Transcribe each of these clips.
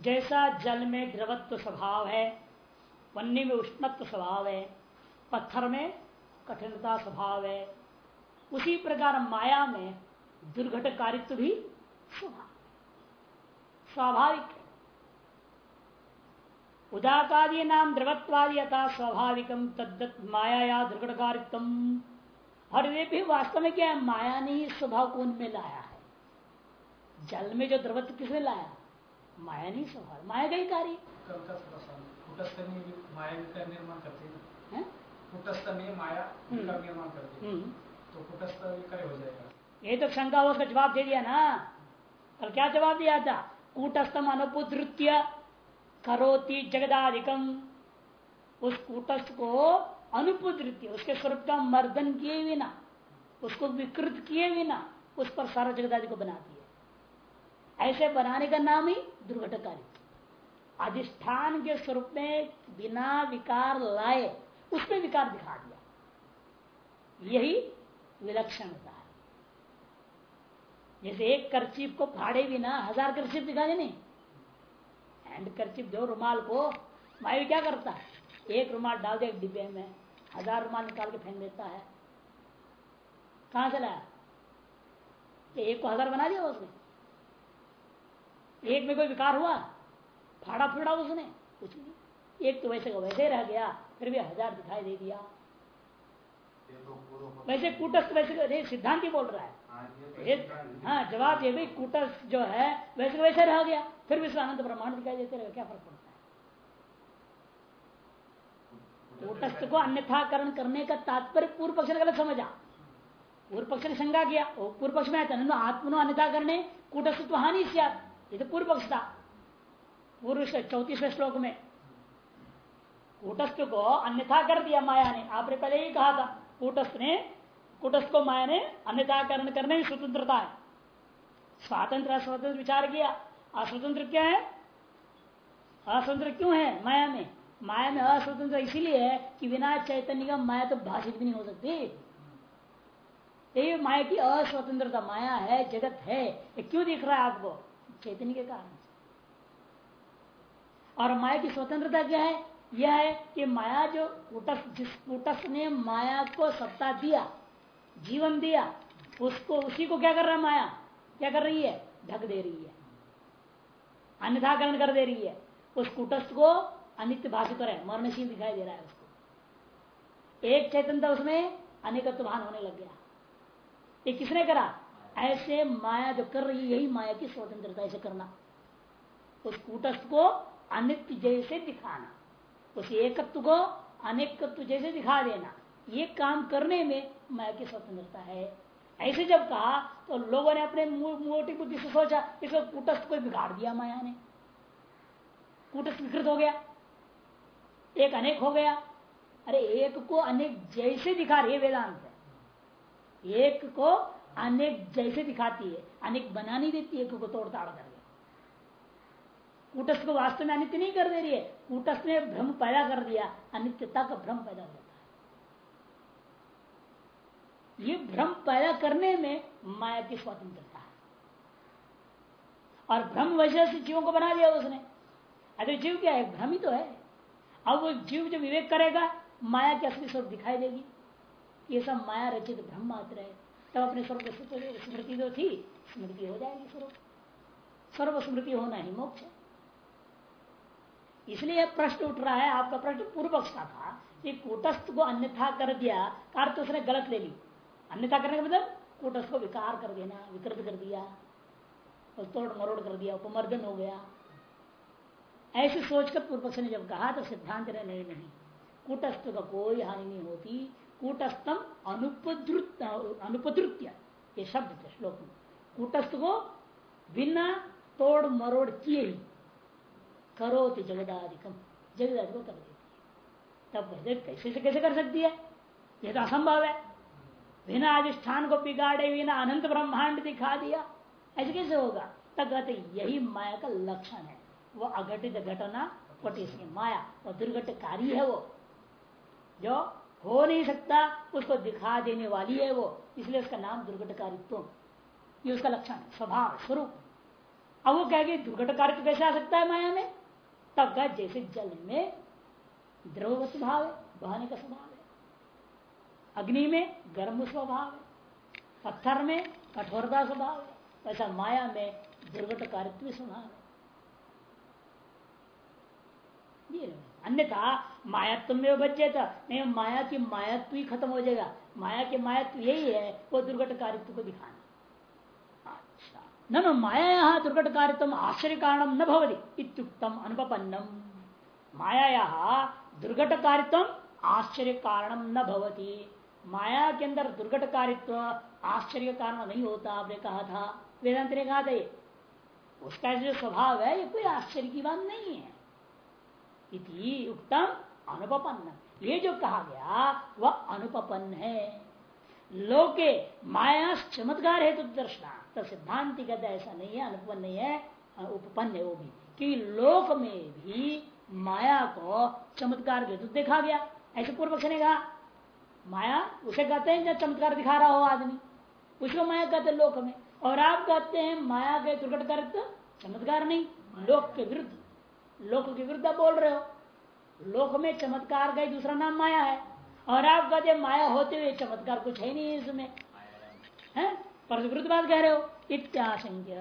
जैसा जल में द्रवत्व स्वभाव है, वन्य में उष्णत्व स्वभाव है, पत्थर में कठिनता स्वभाव है, उसी प्रकार माया में दुर्घटकारित्व भी स्वभाव स्वाभाविक है। उदातादि नाम द्रवत्वादि यथा स्वाभाविकम तद्दत माया या दुर्घटकारित्व। और वे भी वास्तव में क्या है? माया ने ही स्वभाव को उनमें लाया है। जल में जो द्रवत्व किसने लाया? माया नहीं स्वभाव माया का ही कार्य माया का निर्माण करती है कुटस्थ में माया हम्म। का निर्माण करती है। हम्म। तो कुटस्थ विकार हो जाएगा। ये तो शंका उसका जवाब दे दिया ना। कल क्या जवाब दिया था? कूटस्थम अनुपुद्रुत्य करोति जगदाधिकम उस कूटस्थ को अनुपुद्रित्य उसके स्वरूप का मर्दन किए बिना उसको विकृत किए बिना उस पर सारा जगदादि को बना दिया। ऐसे बनाने का नाम ही दुर्घटकारी अधिष्ठान के स्वरूप में बिना विकार लाए उसमें विकार दिखा दिया। यही विलक्षणता है। जैसे एक करचीप को फाड़े बिना हज़ार करचीप दिखा दे नहीं। हैंड करचीप दो रुमाल को मायू क्या करता है? एक रुमाल डाल दे डिब्बे में हज़ार रुमाल निकाल के फेंक देता है। कहाँ चला ये एक को हज़ार बना दिया उसने। एक में कोई विकार हुआ? फाड़ा फिड़ा उसने? कुछ नहीं। एक तो वैसे का वैसे रह गया फिर भी हज़ार दिखाई दे दिया। वैसे कूटस्थ वैसे सिद्धांत ही बोल रहा है। हाँ जवाब ये भी कूटस्थ जो है वैसे वैसे रह गया फिर भी अनंत ब्रह्मांड दिखाई देते रहे क्या फ़र्क पड़ता है? कूटस्थ को अन्यथाकरण करने का तात्पर्य पूर्व पक्ष ने गलत समझा। पूर्व पक्ष ने शंका किया पूर्व पक्ष में आता आत्मनो अन्यथा करने कूटस्थ हानि ये तो पूर्व पक्ष था पूर्व चौतीसवें श्लोक में कूटस्थ को अन्यथा कर दिया माया ने आपने पहले ही कहा था कूटस्थ ने कूटस्थ को माया ने अन्यताकरण करने में स्वतंत्रता है स्वातंत्र अस्वतंत्र विचार किया अस्वतंत्र क्या है अस्वतंत्र क्यों है माया में माया में अस्वतंत्र इसीलिए है कि बिना चैतन्य का माया तो भाषित भी नहीं हो सकती माया की अस्वतंत्रता माया है जगत है ये क्यों दिख रहा है आपको चैतन्य के कारण और माया की स्वतंत्रता क्या है? यह है कि माया जो कुटस्थ, जिस कुटस्थ ने माया को सत्ता दिया, जीवन दिया, उसको, उसी को क्या कर रहा है माया? क्या कर रही है? ढक दे रही है। अन्यथाकरण कर दे रही है। उस कुटस्थ को अनित्य भाषित है मरणशील दिखाई दे रहा है उसको। एक चैतन्यता उसमें अनेकत्व भान होने लग गया। ये किसने करा? ऐसे माया जो कर रही है, यही माया की स्वतंत्रता ऐसे करना। उस कूटस्थ को अनित्य जैसे दिखाना। उस एकत्व को अनेकत्व जैसे दिखा देना। ये काम करने में माया की स्वतंत्रता है। ऐसे जब कहा तो लोगों ने अपने मोटी बुद्धि से सोचा, इसको कूटस्थ को बिगाड़ दिया माया ने। कूटस्थ विकृत हो गया। एक अनेक हो गया। अरे एक को अनेक जैसे दिखा रही है वेदांत। एक को अनेक जैसे दिखाती है, अनेक बना नहीं देती है को तोड़ ताड़ करके कूटस्थ को वास्तव में अनित्य नहीं कर दे रही है, कूटस्थ ने भ्रम पैदा कर दिया, अनित्यता का भ्रम पैदा होता है ये भ्रम पैदा करने में माया की स्वतंत्रता है। और भ्रम वजह से जीवों को बना दिया उसने। अरे जीव क्या है? भ्रम ही तो है। अब वो जीव जो विवेक करेगा, माया की असली स्वरूप दिखाई देगी। ये सब माया रचित भ्रम मात्र है। तब अपने स्वरूप स्मृति तो थी, स्मृति हो जाएगी स्वरूप। सर्व स्मृति होना ही मोक्ष इसलिए प्रश्न उठ रहा है, आपका प्रश्न पूर्व पक्ष का था कि कूटस्थ को अन्यथा कर दिया, कार तो उसने गलत ले ली। अन्यथा करने का मतलब कूटस्थ को विकार कर देना, विकृत कर दिया और तोड़ मरोड़ कर दिया, उपमर्दन हो गया। ऐसे सोचकर पूर्व पक्ष ने जब कहा तो सिद्धांत ने नहीं नहीं। कूटस्थ का कोई हानि नहीं होती कूटस्थम अनुपद्रुत, अनुपद्रुत्य, ये शब्द थे श्लोक में। कूटस्थ को बिना तोड़ मरोड़ किए ही करोति जगदाधिकम जगदादि को कर देती है। तब कैसे से कैसे कर सकती है? यह तो असंभव है। बिना अधिष्ठान को बिगाड़े, बिना अनंत ब्रह्मांड दिखा दिया, ऐसे कैसे होगा? तब कहते यही माया का लक्षण है। वो अघटित घटना पटी माया और दुर्घटकारी है वो। जो हो नहीं सकता, उसको दिखा देने वाली है वो। इसलिए उसका नाम दुर्घटकारित्व। ये उसका लक्षण स्वभाव, स्वरूप। अब वो कहेंगे दुर्घट कार्य कैसे आ सकता है माया में? तब कहा जैसे जल में द्रव स्वभाव है, बहाने का स्वभाव है। अग्नि में गर्म स्वभाव है, पत्थर में कठोरता स्वभाव है। ऐसा माया में दुर्घटकारित्व स्वभाव है। ये अन्यथा मायात्व में बचे था नहीं, माया की मायात्व ही खत्म हो जाएगा। माया के मायात्व यही है, वो दुर्घट कारित्व को दिखाना। अच्छा। न माया यहाँ दुर्घट कारित्व आश्चर्य कारणम न भवती। इत्युक्तम अनुपन्नम माया दुर्घट कारित्व आश्चर्य कारणम न भवती। माया के अंदर दुर्घट कारित्व आश्चर्य कारण नहीं होता, आपने कहा था। वेदांत ने कहा था उसका जो स्वभाव है, ये कोई आश्चर्य की बात नहीं है। इति उत्तम अनुपन्न ये जो कहा गया, वह अनुपन्न है। लोके माया चमत्कार है तो दर्शना। तो सिद्धांति कहते ऐसा नहीं है अनुपन्न नहीं है, उपपन्न है वो भी। कि लोक में भी माया को चमत्कार हेतु देखा गया। ऐसे पूर्व पक्ष ने कहा, माया, उसे कहते हैं जब चमत्कार दिखा रहा हो आदमी। उसको माया कहते लोक में। और आप कहते हैं माया के दुर्घट कर चमत्कार नहीं, लोक के विरुद्ध। लोक के विरुद्ध बोल रहे हो। लोक में चमत्कार का ही दूसरा नाम माया है। और आप कहते माया होते हुए चमत्कार कुछ है नहीं इसमें। है? पर विरुद्ध बात कह रहे हो। इत्याशंक्य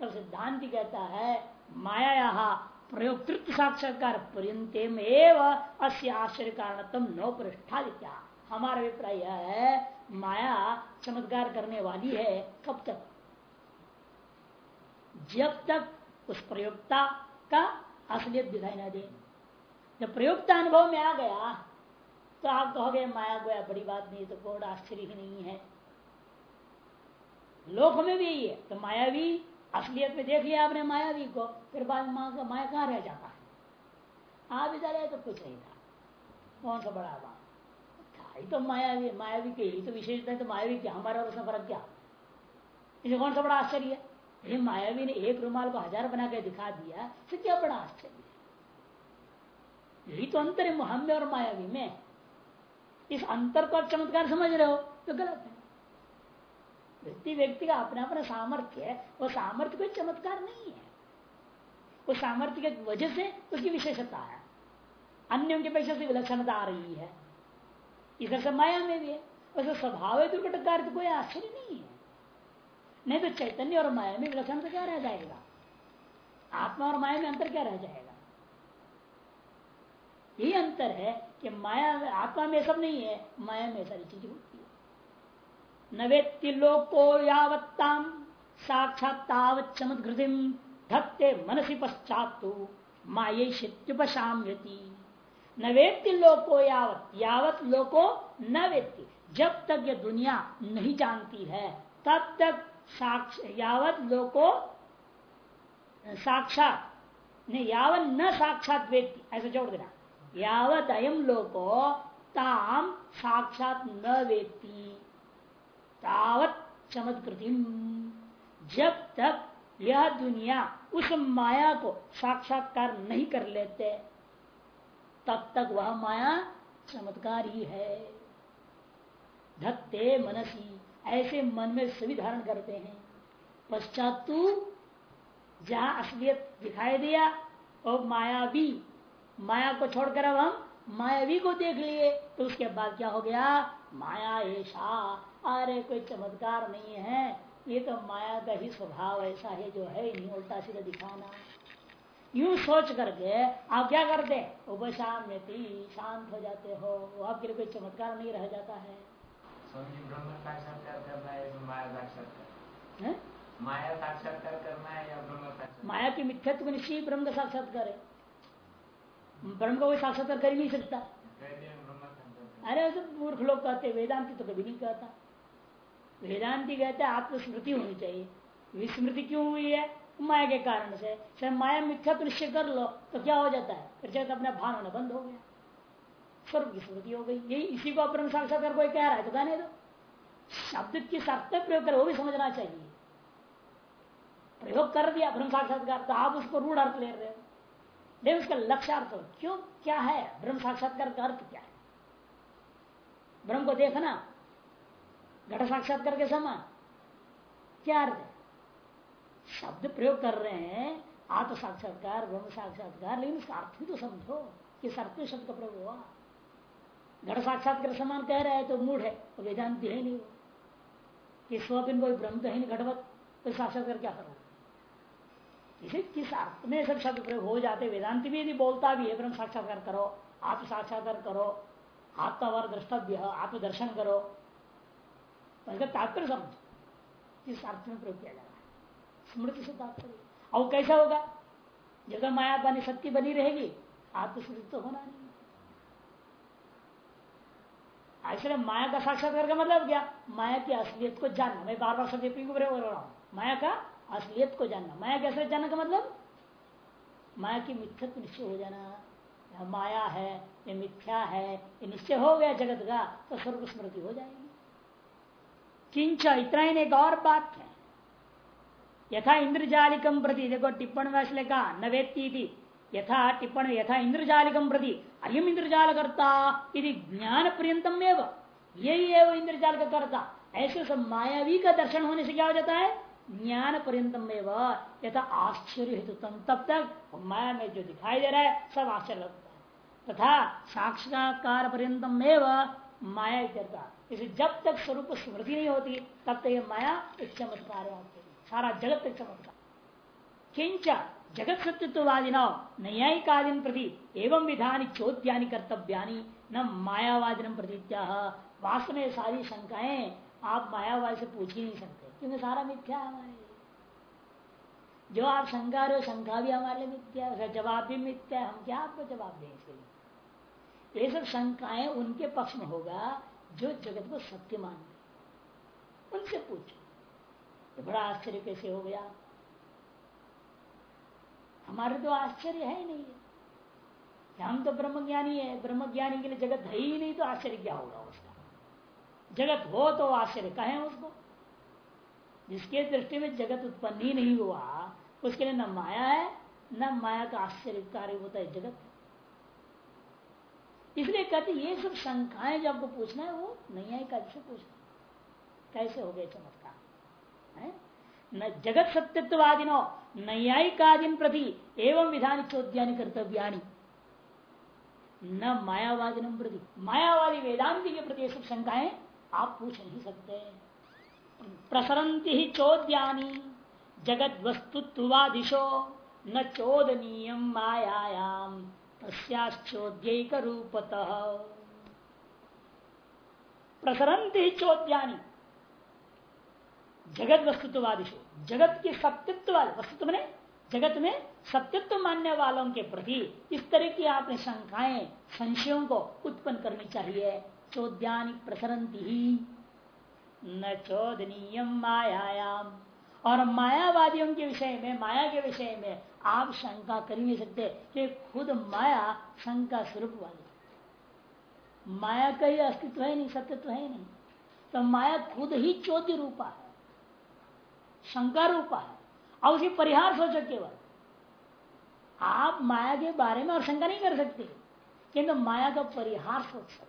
तब सिद्धांत कहता है माया यहाँ प्रयोगतृत्व साक्षात्कार पर्यंतम अस्य आश्चर्य कारणतम नौ पृष्ठा हमारा अभिप्राय यह है, माया चमत्कार करने वाली है कब तक? जब तक उस प्रयोगता का असलियत दिखाई ना दे। जब प्रयुक्त अनुभव में आ गया तो आप कहोगे, माया गोया, बड़ी बात नहीं तो कोड आश्चर्य ही नहीं है। लोक में भी यही है। तो मायावी असलियत में देख लिया आपने मायावी को। फिर बाद माँ का, माया कहाँ रह जाता? है आप इधर तो कुछ नहीं था। कौन सा बड़ा बात? था तो मायावी मायावी के ही। तो विशेषता है तो मायावी क्या? हमारा और उसमें फ़र्क क्या? इसे कौन सा बड़ा आश्चर्य है? मायावी ने एक रुमाल को हज़ार बना के दिखा दिया तो क्या बड़ा आश्चर्य? यही तो अंतर है हम में और मायावी में। इस अंतर को आप चमत्कार समझ रहे हो तो गलत है। व्यक्ति व्यक्ति का अपना अपना सामर्थ्य है, वो सामर्थ्य कोई चमत्कार नहीं है। वो सामर्थ्य की वजह से उसकी विशेषता है। अन्यों की अपेक्षा से विलक्षणता आ रही है। इधर से माया में भी है। वैसे स्वभाव दुर्घट कार्य तो कोई आश्चर्य नहीं है। नहीं तो चैतन्य और माया में विलक्षणता क्या रह जाएगा? आत्मा और माया में अंतर क्या रह जाएगा? यही अंतर है कि माया आत्मा में सब नहीं है, माया में सारी चीज़ें होती है। नवेत्ति लोको यावत्ताम साक्षात चमत्कृतिम धत्ते मनसी पश्चात मायेपशाम्यति न वेत्ति लोको यावत यावत लोको न जब तक ये दुनिया नहीं जानती है, तब तक साक्ष, यावत लोको साक्षात नहीं, यावत न साक्षात व्यक्ति ऐसा जोड़ देना। यावत अयम लोको, ताम साक्षात न वेती तावत चमत्कृति जब तक यह दुनिया उस माया को साक्षात्कार नहीं कर लेते, तब तक वह माया चमत्कार ही है। धत्ते मनसी। ऐसे मन में सभी धारण करते हैं। पश्चात तू जहाँ असलियत दिखाई दिया, और माया भी, माया को छोड़कर अब हम मायावी को देख लिए तो उसके बाद क्या हो गया? माया ऐसा, अरे कोई चमत्कार नहीं है। ये तो माया का ही स्वभाव ऐसा है जो है नहीं, उल्टा सीधा दिखाना। यूँ सोच करके आप क्या करते उपशाम शांत हो जाते हो। वो आपके लिए कोई चमत्कार नहीं रह जाता है। माया साक्षात्कार। करना है या ब्रह्म माया की मिथ्यत्व निश्चय ब्रह्म का साक्षात्कार है। ब्रह्म को कोई साक्षात्कार कर ही नहीं सकता। अरे तो मूर्ख लोग कहते वेदांति तो कभी नहीं कहता। वेदांति कहते आत्मस्मृति होनी चाहिए। विस्मृति क्यों हुई है? माया के कारण से। माया मिथ्या तो निश्चय कर लो तो क्या हो जाता है? अपना भान होना बंद हो गया। स्वर्ग की स्मृति हो गई। यही इसी को ब्रह्म साक्षात्कार कोई कह रहा है तो कहने दो शब्द की सार्थक प्रयोग कर, वो भी समझना चाहिए। प्रयोग कर दिया ब्रह्म साक्षात्कार तो आप उसको रूढ़ अर्थ ले रहे हो। लेकिन उसका लक्ष्यार्थ क्यों? क्या है? ब्रह्म साक्षात्कार का अर्थ क्या है? ब्रह्म को देखना। घट साक्षात्कार के समान। क्या अर्थ है? शब्द प्रयोग कर रहे हैं, आत्म साक्षात्कार, ब्रह्म साक्षात्कार, लेकिन उसका अर्थ भी तो समझो कि अर्थ शब्द का प्रयोग हुआ। घट साक्षात्कार समान कह रहे हैं तो मूड है तो वेदांत है नहीं वो। कि स्वपिन कोई ब्रह्म तो है नहीं घटवत तो साक्षात्कार क्या करो इसे किस अर्थ में सब शब्द प्रयोग हो जाते वेदांत भी यदि बोलता भी है, ब्रह्म साक्षात्कार करो आत्म साक्षात्कार करो, आत्मावर द्रष्टव्य आत्मदर्शन करो। तो तात्पर्य समझ, किस अर्थ में प्रयोग किया जा रहा है। स्मृति से तात्पर्य। और कैसा होगा? जगह माया बनी सत्य बनी रहेगी, आत्मस्मृति तो होना नहीं। ऐसे माया का साक्षात्कार का मतलब क्या? माया की असलियत को जानना। मैं बार बार शब्द बोल रहा हूँ। माया का असलियत को जानना। माया कैसे जानना का मतलब? माया की मिथ्यत्व निश्चय हो जाना। माया है ये मिथ्या है ये निश्चय हो गया जगत का तो सर्व स्मृति हो जाएगी। किंच इतना ही एक और बात है। यथा इंद्रजालिकम प्रति, देखो टिप्पण में लिखा न वेत्ती यथा टिप्पण, यथा इंद्रजालिकम प्रति, अयम इंद्रजाल करता यदि ज्ञान पर्यतम यही है वो इंद्रजाल का करता ऐसे सब मायावी का दर्शन होने से क्या हो जाता है? ज्ञान पर्यतम यथा आश्चर्य हेतु तब तक माया में जो दिखाई दे रहा है, सब आश्चर्य लगता है। तथा साक्षात्कार पर्यतम माया करता इसे जब तक स्वरूप स्मृति नहीं होती, तब तक ये माया एक चमत्कार सारा जगत एक चमत्कार किंच जगत सत्यत्ववादी न न्यायिकादीन प्रति एवं विधानी चोद्यानि कर्तव्यानि, न मायावादी प्रतीत्या वास्तव में सारी शंकाएँ, आप मायावादी से पूछ ही नहीं सकते। क्योंकि सारा मिथ्या हमारे जो आप शंका रहे हो, शंका भी हमारे लिए मिथ्या है। जवाब भी मिथ्या हम क्या आपको जवाब दें इसके लिए? ये सब शंकाएँ उनके पक्ष में होगा, जो जगत को सत्य मानते उनसे पूछो। तो बड़ा आश्चर्य कैसे हो गया? हमारे तो आश्चर्य है ही नहीं है। हम तो ब्रह्मज्ञानी है, ब्रह्मज्ञानी के लिए जगत है ही नहीं तो आश्चर्य क्या होगा उसका? जगत हो तो आश्चर्य, कहे उसको? जिसके दृष्टि में जगत उत्पन्न ही नहीं हुआ, उसके लिए न माया है, न माया का आश्चर्य कार्य होता है, जगत इसलिए कहते ये सब शंकाएँ जो आपको पूछना है, वो नहीं आई कैसे पूछना। कैसे हो गए चमत्कार? है? न जगत सत्यत्ववादिनो नैयायिकादीन प्रति एवं विधान चौद्यानि कर्तव्यानि। न मायावादी प्रति, मायावादी वेदांति के प्रति सब शंकाएँ आप पूछ नहीं सकते प्रसरंती ही चौद्यानी जगत वस्तुत्वादिशो न चोदनीय मायाम तस्ोद्यक रूपत चौद्यानी जगत वस्तुत्ववादिशु जगत के सत्यत्व वाले वस्तुत्व ने जगत में सत्यत्व मानने वालों के प्रति इस तरह की आपने शंकाएँ, संशयों को उत्पन्न करनी चाहिए। चौद्यानि प्रसरंती ही। न चोदनीय मायाम और मायावादियों के विषय में, माया के विषय में आप शंका कर नहीं सकते कि खुद माया शंका स्वरूप वाली माया का ही अस्तित्व है नहीं, सत्यत्व है नहीं। तो माया खुद ही चौद्य रूपा है। शंका रूपा है और उसी परिहार सोचो केवल। आप माया के बारे में और शंका नहीं कर सकते, किंतु माया का परिहार सोच सकते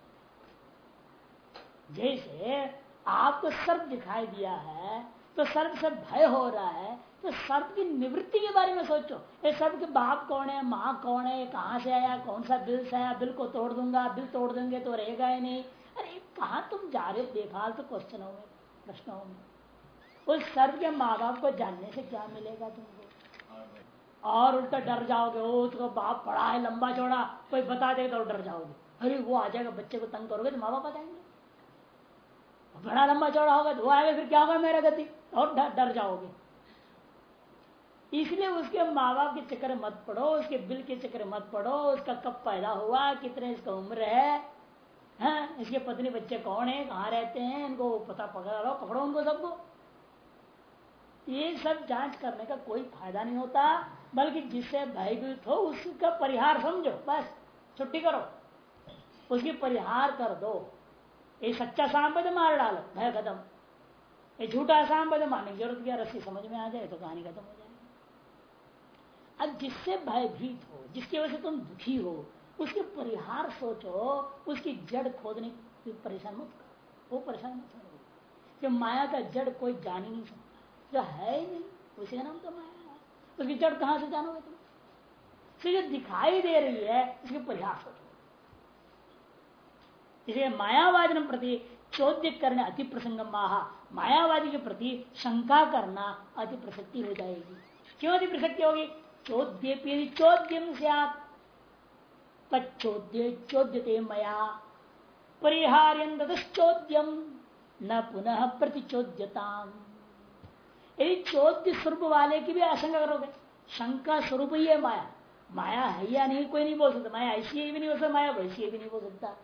जैसे आपको सर्प दिखाई दिया है तो सर्प से भय हो रहा है तो सर्प की निवृत्ति के बारे में सोचो। ये सर्प के बाप कौन है, माँ कौन है कहाँ से आया, कौन सा बिल से आया, बिल को तोड़ दूँगा, बिल तोड़ देंगे तो रहेगा ही नहीं। अरे, कहा तुम जा रहे हो बेफाल तो क्वेश्चनों में, प्रश्नों में? उस सर्व के माँ बाप को जानने से क्या मिलेगा तुमको? और उल्टा डर जाओगे वो उसका बाप पड़ा है लंबा चौड़ा कोई बता देगा तो डर जाओगे। अरे वो आ जाएगा बच्चे को तंग करोगे तो माँ बाप आ जाएँगे। बड़ा लंबा चौड़ा होगा तो वो आएगा फिर क्या होगा मेरा गति? और डर जाओगे। इसलिए उसके माँ बाप के चक्कर मत पड़ो उसके बिल के चक्कर मत पड़ो उसका कब पैदा हुआ कितने इसका उम्र है हाँ, इसके पत्नी बच्चे कौन है कहाँ रहते हैं इनको पता पकड़ा लो पकड़ो उनको सबको। ये सब जाँच करने का कोई फ़ायदा नहीं होता, बल्कि जिससे भयभीत हो उसका परिहार समझो, बस, छुट्टी करो। उसकी परिहार कर दो। ये सच्चा सांबद मार डालो, भय खत्म। ये झूठा सांबद मारने की ज़रूरत क्या रस्सी समझ में आ जाए तो कहानी खत्म हो जाए अब जिससे भयभीत हो, जिसकी वजह से तुम दुखी हो, उसके परिहार सोचो, उसकी जड़ खोदने की परेशान मत करो। वो परेशान मत करो। माया का जड़ कोई जान ही नहीं सकता। जो है ही नहीं। उसी का नाम तो माया है। उसकी जड़ कहाँ से जानोगे तुम? तो जो दिखाई दे रही है इसके प्रयास हो इसलिए मायावादी प्रति चौद्य करने अति प्रसंग मायावादी के प्रति शंका करना अति प्रसक्ति हो जाएगी। क्यों अति प्रसक्ति होगी? चौद्य चौद्यम से तोद्य चोद्यते मया। परिहार्यचोद्यम न पुनः प्रतिचोद्यता यदि चौद्य स्वरूप वाले की भी आशंका करोगे, शंका स्वरूप ही है माया। माया है या नहीं, कोई नहीं बोल सकता। माया ऐसी भी नहीं हो सकता, माया वैसी भी नहीं बोल सकता।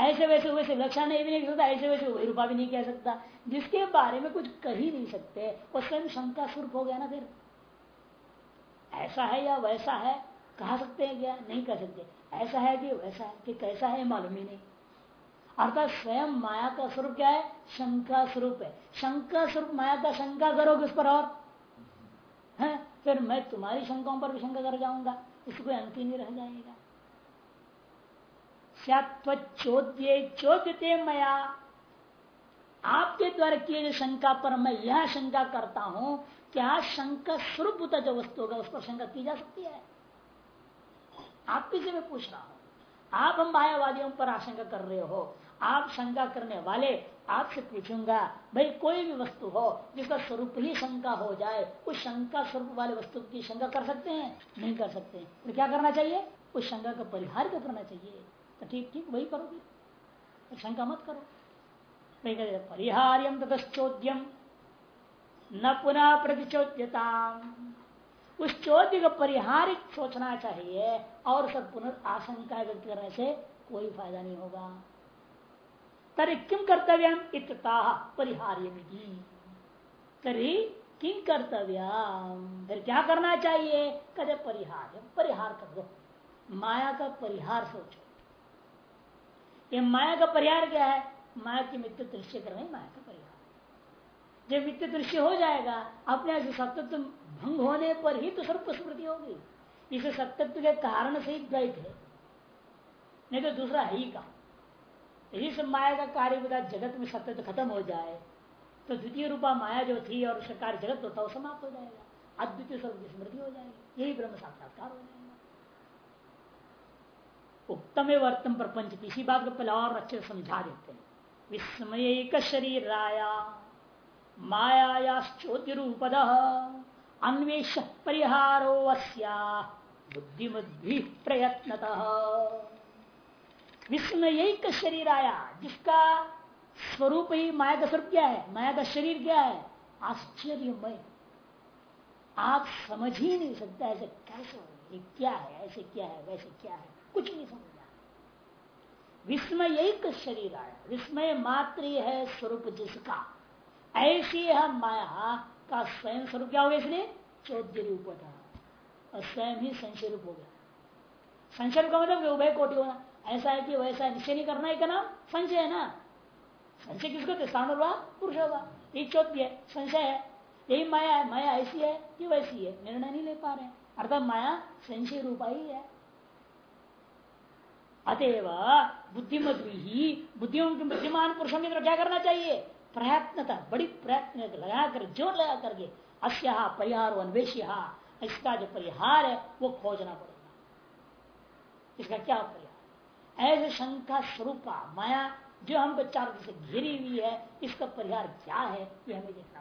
ऐसे वैसे वैसे लक्षण नहीं भी नहीं सकता, ऐसे वैसे वही रूपा भी नहीं कह सकता। जिसके बारे में कुछ कह ही नहीं सकते, वो स्वयं शंका स्वरूप हो गया ना फिर। ऐसा है या वैसा है, कहा सकते हैं क्या? नहीं कह सकते। ऐसा है कि वैसा है, कि कैसा है, मालूम ही नहीं। अर्थात स्वयं माया का स्वरूप क्या है? शंका स्वरूप है। शंका स्वरूप माया का शंका करोगे उस पर और? है? फिर मैं तुम्हारी शंकाओं पर भी शंका कर जाऊँगा। इसको अंत ही नहीं रह जाएगा। चोद्य चोद्यते मया। आपके द्वारा किए गए शंका पर मैं यह शंका करता हूँ, क्या शंका स्वरूप जो वस्तु होगा, उस पर शंका की जा सकती है? आपके से मैं पूछ रहा हूँ। आप हम मायावादियों पर आशंका कर रहे हो। आप शंका करने वाले आपसे पूछूँगा, भाई, कोई भी वस्तु हो जिसका स्वरूप ही शंका हो जाए, उस शंका स्वरूप वाले वस्तु की शंका कर सकते हैं? नहीं कर सकते तो क्या करना चाहिए? उस शंका का परिहार क्या करना चाहिए। तो ठीक ठीक, वही करोगे। तो शंका मत करो। परिहार्यम तथोद्यम न पुनः प्रतिचोद्यता उस चौध्य का परिहार सोचना चाहिए और सब पुनर्आशंका व्यक्त करने से कोई फ़ायदा नहीं होगा। तरी किम कर्तव्य परिहार्य तरी किम कर्तव्य फिर क्या करना चाहिए? कदे परिहार परिहार कर दो। माया का परिहार सोचो। ये माया का परिहार क्या है? माया की मित्र दृश्य करना माया का परिहार। जब मित्र दृश्य हो जाएगा, अपने सतत्व भंग होने पर ही तो सर्व स्मृति होगी। इसे सत्यत्व के कारण से ही द्वैत है। नहीं तो दूसरा है ही का सब माया का कार्य बता जगत में सत्य तो खत्म हो जाए। तो द्वितीय रूपा माया जो थी और उसका कार्य जगत होता, वो समाप्त हो जाएगा। अद्वितीय स्वरूप की स्मृति हो जाएगी। यही ब्रह्म साक्षात्कार हो जाएगा। उत्तम वर्तम प्रपंच, इसी बात को पहले और अच्छे से समझा देते हैं। विस्मय शरीर राया मायाश्चोद्य रूपद अन्वेष परिहारो बुद्धिमद्भि प्रयत्नतः। विश्व में यही का शरीर आया, जिसका स्वरूप ही माया का स्वरूप क्या है? माया का शरीर क्या है? आश्चर्यमय। आप समझ ही नहीं सकते ऐसे कैसे हो ये क्या है? ऐसे क्या है? वैसे क्या है? कुछ नहीं समझ विस्मय एक शरीर आया। विस्मय मात्र है स्वरूप जिसका। ऐसी है माया का स्वयं स्वरूप क्या हो गया इसलिए? चौद्य रूप था। और स्वयं ही संशय रूप हो गया। संशय का मतलब उभय कोटि होना। ऐसा है कि वैसा निश्चय नहीं करना है क्या नाम संशय है ना? संशय किसको थे स्थान पुरुष होगा। चौथी संशय है। यही माया है। माया ऐसी है कि वैसी है। निर्णय नहीं ले पा रहे अर्थात माया संशय रूपा ही है। अतएव बुद्धिमत ही, बुद्धियों के बुद्धिमान पुरुषों की क्या करना चाहिए? प्रयत्नता, बड़ी प्रयत्न लगा कर ज़ोर लगा करके अस्या परिहार अन्वेष इसका जो परिहार है, वो खोजना पड़ेगा। इसका क्या परिहार ऐसे शंका स्वरूपा माया जो हमको चार से घिरी हुई है, इसका परिहार क्या है, ये हमें देखना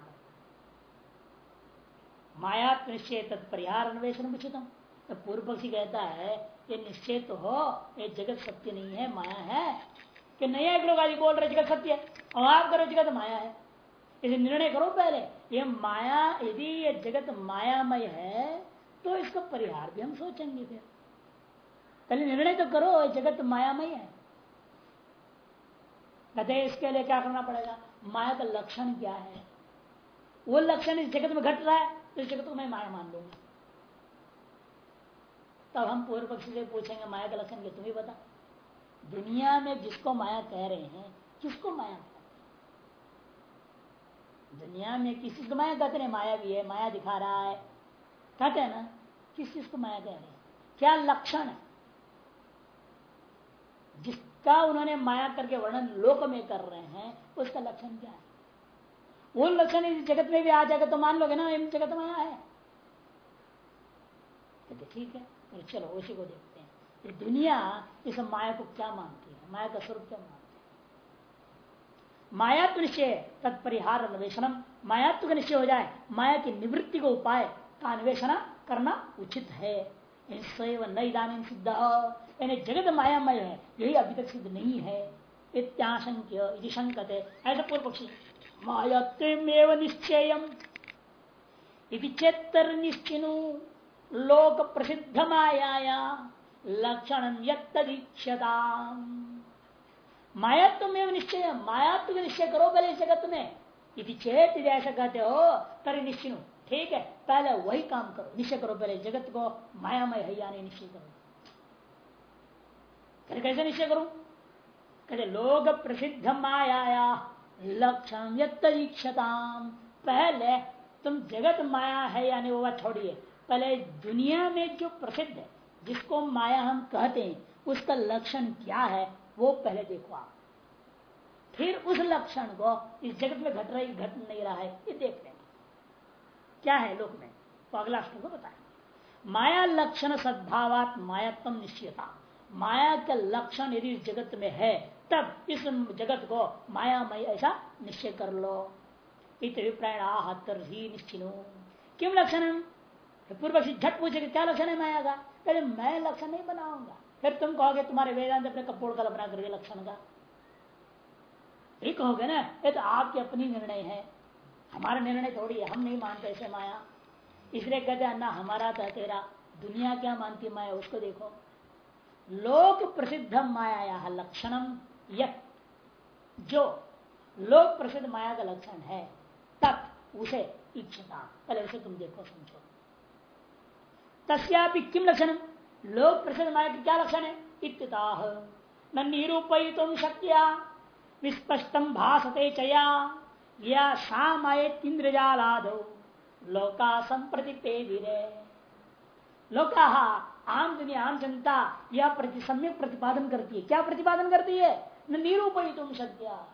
माया निश्चय तत्परिहार अन्वेषण उचितम तो पूर्व पक्षी कहता है, ये निश्चय तो हो, ये जगत सत्य नहीं है, माया है। कि नया एक लोग आदि बोल रहे, जगत सत्य है। और आप करो, जगत माया है। इसे निर्णय करो पहले। ये माया, यदि ये जगत मायामय है तो इसका परिहार भी हम सोचेंगे फिर। पहले निर्णय तो करो जगत मायामय है। कहते इसके लिए क्या करना पड़ेगा? माया का लक्षण क्या है? वो लक्षण इस जगत में घट रहा है तो इस जगत को मैं माया मान लूँगा। तब हम पूर्व पक्ष से पूछेंगे, माया का लक्षण क्या? तुम्हें बता दुनिया में जिसको माया कह रहे हैं, किसको माया दुनिया में किस चीज़ को माया कहते हैं? माया भी है, माया दिखा रहा है। कहते हैं ना, किस चीज़ को माया कह रहे हैं? क्या लक्षण है? जिसका उन्होंने माया करके वर्णन लोक में कर रहे हैं, उसका लक्षण क्या है? वो लक्षण इस जगत में भी आ जाएगा तो मान लोगे ना जगत में आया है। तो ठीक है चलो, उसी को देखते हैं। ये दुनिया इस माया को क्या मानती है? माया का स्वरूप क्या मानती है? माया तो निश्चय तत्परिहार अन्वेषण मायात्व का निश्चय हो जाए, माया की निवृत्ति को उपाय का अन्वेषण करना उचित है। स्वयं न इधानी सिद्ध। यानी जगत मायामय है, यही अभी तक सिद्ध नहीं है। इत्याशंक्य शंकते ऐसा पूर्व पक्षी मायात्मेव निश्चय चेतर निश्चिनु। लोक प्रसिद्ध माया लक्षण यदीक्षता मायात्मेव निश्चय मायात्व निश्चय करो पहले जगत में। यदि चेत ऐसा कहते हो तरी निश्चिनु। ठीक है, पहले वही काम करो। निश्चय करो पहले जगत को। मायामय है यानी निश्चय करो। फिर कैसे निश्चय करूँ? कहते लोग प्रसिद्ध माया लक्षण यीक्षताम पहले तुम जगत माया है यानी वो बात छोड़िए। पहले दुनिया में जो प्रसिद्ध है, जिसको माया हम कहते हैं, उसका लक्षण क्या है, वो पहले देखो आप। फिर उस लक्षण को इस जगत में घट रही, घट नहीं रहा है, ये देख लेना क्या है लोक में? तो अगला श्लोक बताए। माया लक्षण सद्भावात मायात्म निश्चयता माया का लक्षण यदि जगत में है, तब इस जगत को मायामय ऐसा निश्चय कर लो। इत अभिप्राय आहतर ही निश्चिनो। किम लक्षण? पूर्व झट पूछे क्या लक्षण है माया का? पहले मैं लक्षण नहीं बनाऊँगा। फिर तुम कहोगे, तुम्हारे वेदांत अपने कपोड़ कल्पना करके लक्षण का। कहोगे ना, ये तो आपकी अपनी निर्णय है। हमारा निर्णय थोड़ी है, हम नहीं मानते ऐसे माया। इसलिए कहते ना हमारा था तेरा। दुनिया क्या मानती माया, उसको देखो। लोक प्रसिद्ध माया लक्षणम जो लोक प्रसिद्ध माया का लक्षण है तब उसे इच्छता। पहले उसे तुम देखो, समझो। तस्यापि किम लक्षण? लोक प्रसिद्ध माया की क्या लक्षण है? इत्यता। न निरूपय तुम शक्या विस्पष्टम भाषते चया, या सामायत इंद्रजालादो लोका संप्रति पे लोका आम दुनिया, आम जनता यह प्रति सम्यक प्रतिपादन करती है। क्या प्रतिपादन करती है? न तुम सत्या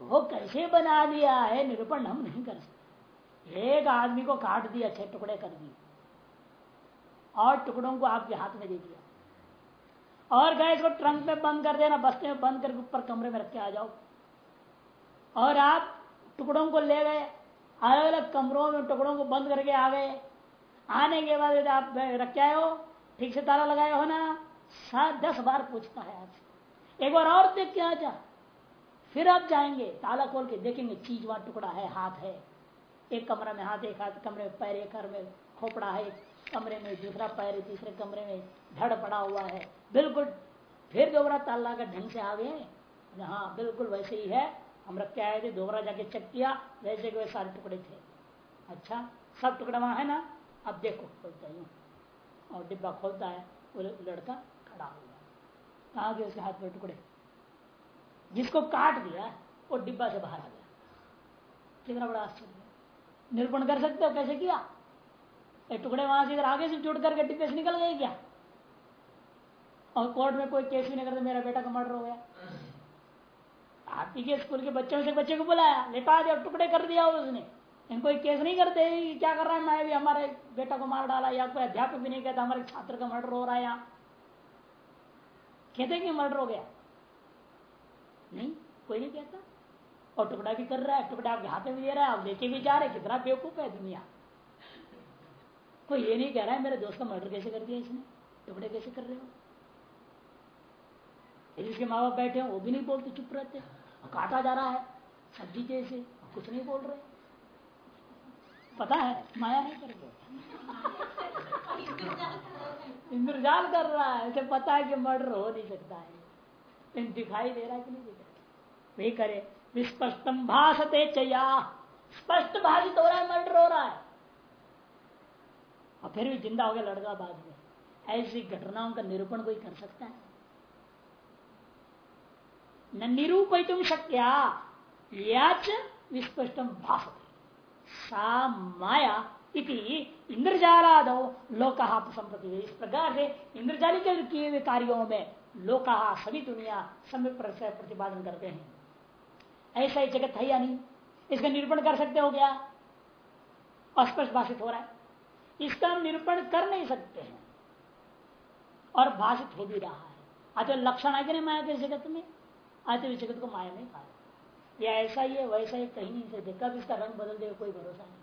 वो कैसे बना दिया है? निरूपण हम नहीं कर सकते। एक आदमी को काट दिया, छह टुकड़े कर दिए। और टुकड़ों को आपके हाथ में दे दिया। और गैस को ट्रंक में बंद कर देना, बस्ते में बंद करके ऊपर कमरे में रख के आ जाओ। और आप टुकड़ों को ले गए अलग अलग कमरों में टुकड़ों को बंद करके आ गए। आने के बाद आप रख के आए हो ठीक से ताला लगाया हो ना? सात, दस बार पूछता है आपसे एक बार और देख के आ जा। फिर आप जाएँगे, ताला खोल के देखेंगे, चीज़ वहाँ टुकड़ा है, हाथ है। एक कमरा में हाथ, एक हाथ, कमरे में पैर, एक घर में खोपड़ा है कमरे में दूसरा पैर, तीसरे कमरे में धड़ पड़ा हुआ है। बिल्कुल, फिर दोबारा ताला का ढंग से आ गए हाँ बिल्कुल वैसे ही है। हम रख के आए थे, दोबारा जाके चेक किया, वैसे के वैसे सारे टुकड़े थे। अच्छा सब टुकड़ा वहाँ है ना? अब देखो खोलता हूँ और डिब्बा खोलता है, वो लड़का खड़ा हो गया। कहा गया उसके हाथ में टुकड़े? जिसको काट दिया, वो डिब्बा से बाहर आ गया। कितना बड़ा आश्चर्य निरूपण कर सकते हो? कैसे किया? टुकड़े वहाँ से इधर आगे से जुड़ करके डिब्बे से निकल गए क्या? और कोर्ट में कोई केस भी नहीं करते, मेरा बेटा का मर्डर हो गया। आप ही के स्कूल के बच्चों से बच्चे को बुलाया लेटा दिया, टुकड़े कर दिया उसने। इनको केस नहीं करते क्या कर रहा है, मैं भी हमारे बेटा को मार डाला या कोई अध्यापक भी नहीं कहता, हमारे छात्र का मर्डर हो रहा है यहाँ। कहते कि मर्डर हो गया। नहीं, कोई नहीं कहता। और टुकड़ा भी कर रहा है, टुकड़ा आपके हाथ में भी दे रहा है, आप लेके भी जा रहे कितना बेवकूफ़ है दुनिया। कोई ये नहीं कह रहा है, मेरे दोस्त का मर्डर कैसे कर दिया इसने? टुकड़े कैसे कर रहे हो? जिसके माँ बाप बैठे हैं, वो भी नहीं बोलते, चुप रहते काटा जा रहा है, सब्ज़ी जैसे कुछ नहीं बोल रहे। पता है, माया है करके इंद्रजाल कर रहा है, उसे पता है कि मर्डर हो नहीं सकता है। लेकिन दिखाई दे रहा है कि नहीं दिख रहा। वही करे विस्पष्टम भाषते चया स्पष्ट भाषित हो रहा है मर्डर हो रहा है। और फिर भी ज़िंदा हो गया लड़का बाद में। ऐसी घटनाओं का निरूपण कोई कर सकता है? न निरूपित शक्या। याच विस्पष्टम भाषते सा माया इति इंद्रजालादो लोका संप्रति इस प्रकार से इंद्रजाली के किए हुए कार्यों में लोका सभी दुनिया समय प्रतिपादन करते हैं। ऐसा ही जगत है या नहीं? इसका निरूपण कर सकते हो क्या? अस्पष्ट भाषित हो रहा है। इसका हम निरूपण कर नहीं सकते हैं। और भाषित हो भी रहा है। अतः लक्षण कि नहीं माया के जगत में? अतः जगत को माया नहीं कहा या ऐसा ही है, वैसा ही कहीं नहीं सकते। कब इसका रंग बदल देगा, कोई भरोसा नहीं।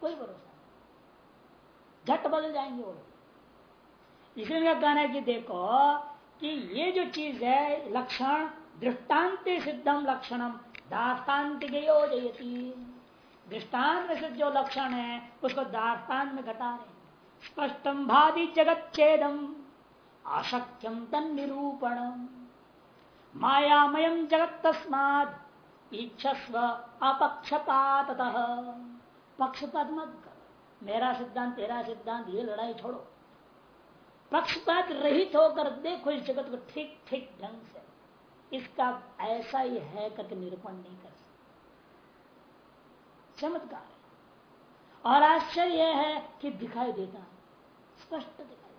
कोई भरोसा नहीं। झट बदल जाएँगे वो इसलिए मेरा कहना है कि देखो कि ये जो चीज़ है, लक्षण, दृष्टांत सिद्धम लक्षणम दाष्टान्त योजयती दृष्टांत से जो लक्षण है, उसको दाष्टान्त में घटा रहे स्पष्टम भादी जगत छेदम अशक्यम तन निरूपणम मायामयम जगत तस्माद इच्छस्व अपक्षपात पक्षपात मत कर। मेरा सिद्धांत, तेरा सिद्धांत, ये लड़ाई छोड़ो। पक्षपात रहित होकर देखो इस जगत को ठीक ठीक ढंग से। इसका ऐसा ही है करके निरूपण नहीं कर सकते। चमत्कार और आश्चर्य यह है कि दिखाई देता स्पष्ट दिखाई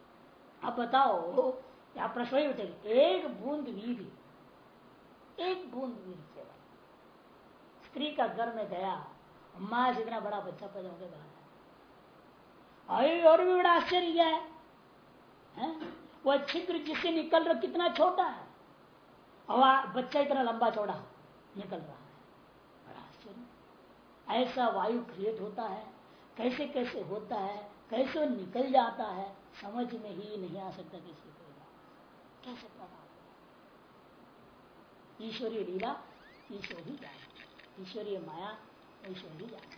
अब बताओ क्या प्रश्न उठेगा, एक बूंद वीर एक बूंद वीर से स्त्री का घर में गया माँ से इतना बड़ा बच्चा पैदा होकर बाहर और भी बड़ा आश्चर्य है, है? वह छिद्र जिससे निकल रहा कितना छोटा है। और बच्चा इतना लंबा चौड़ा निकल रहा है। बड़ा आश्चर्य। ऐसा वायु क्रिएट होता है कैसे कैसे होता है कैसे निकल जाता है समझ में ही नहीं आ सकता किसी को। कैसे पता ईश्वरीय लीला ईश्वर ही जाने ईश्वरीय माया ईश्वर ही जाने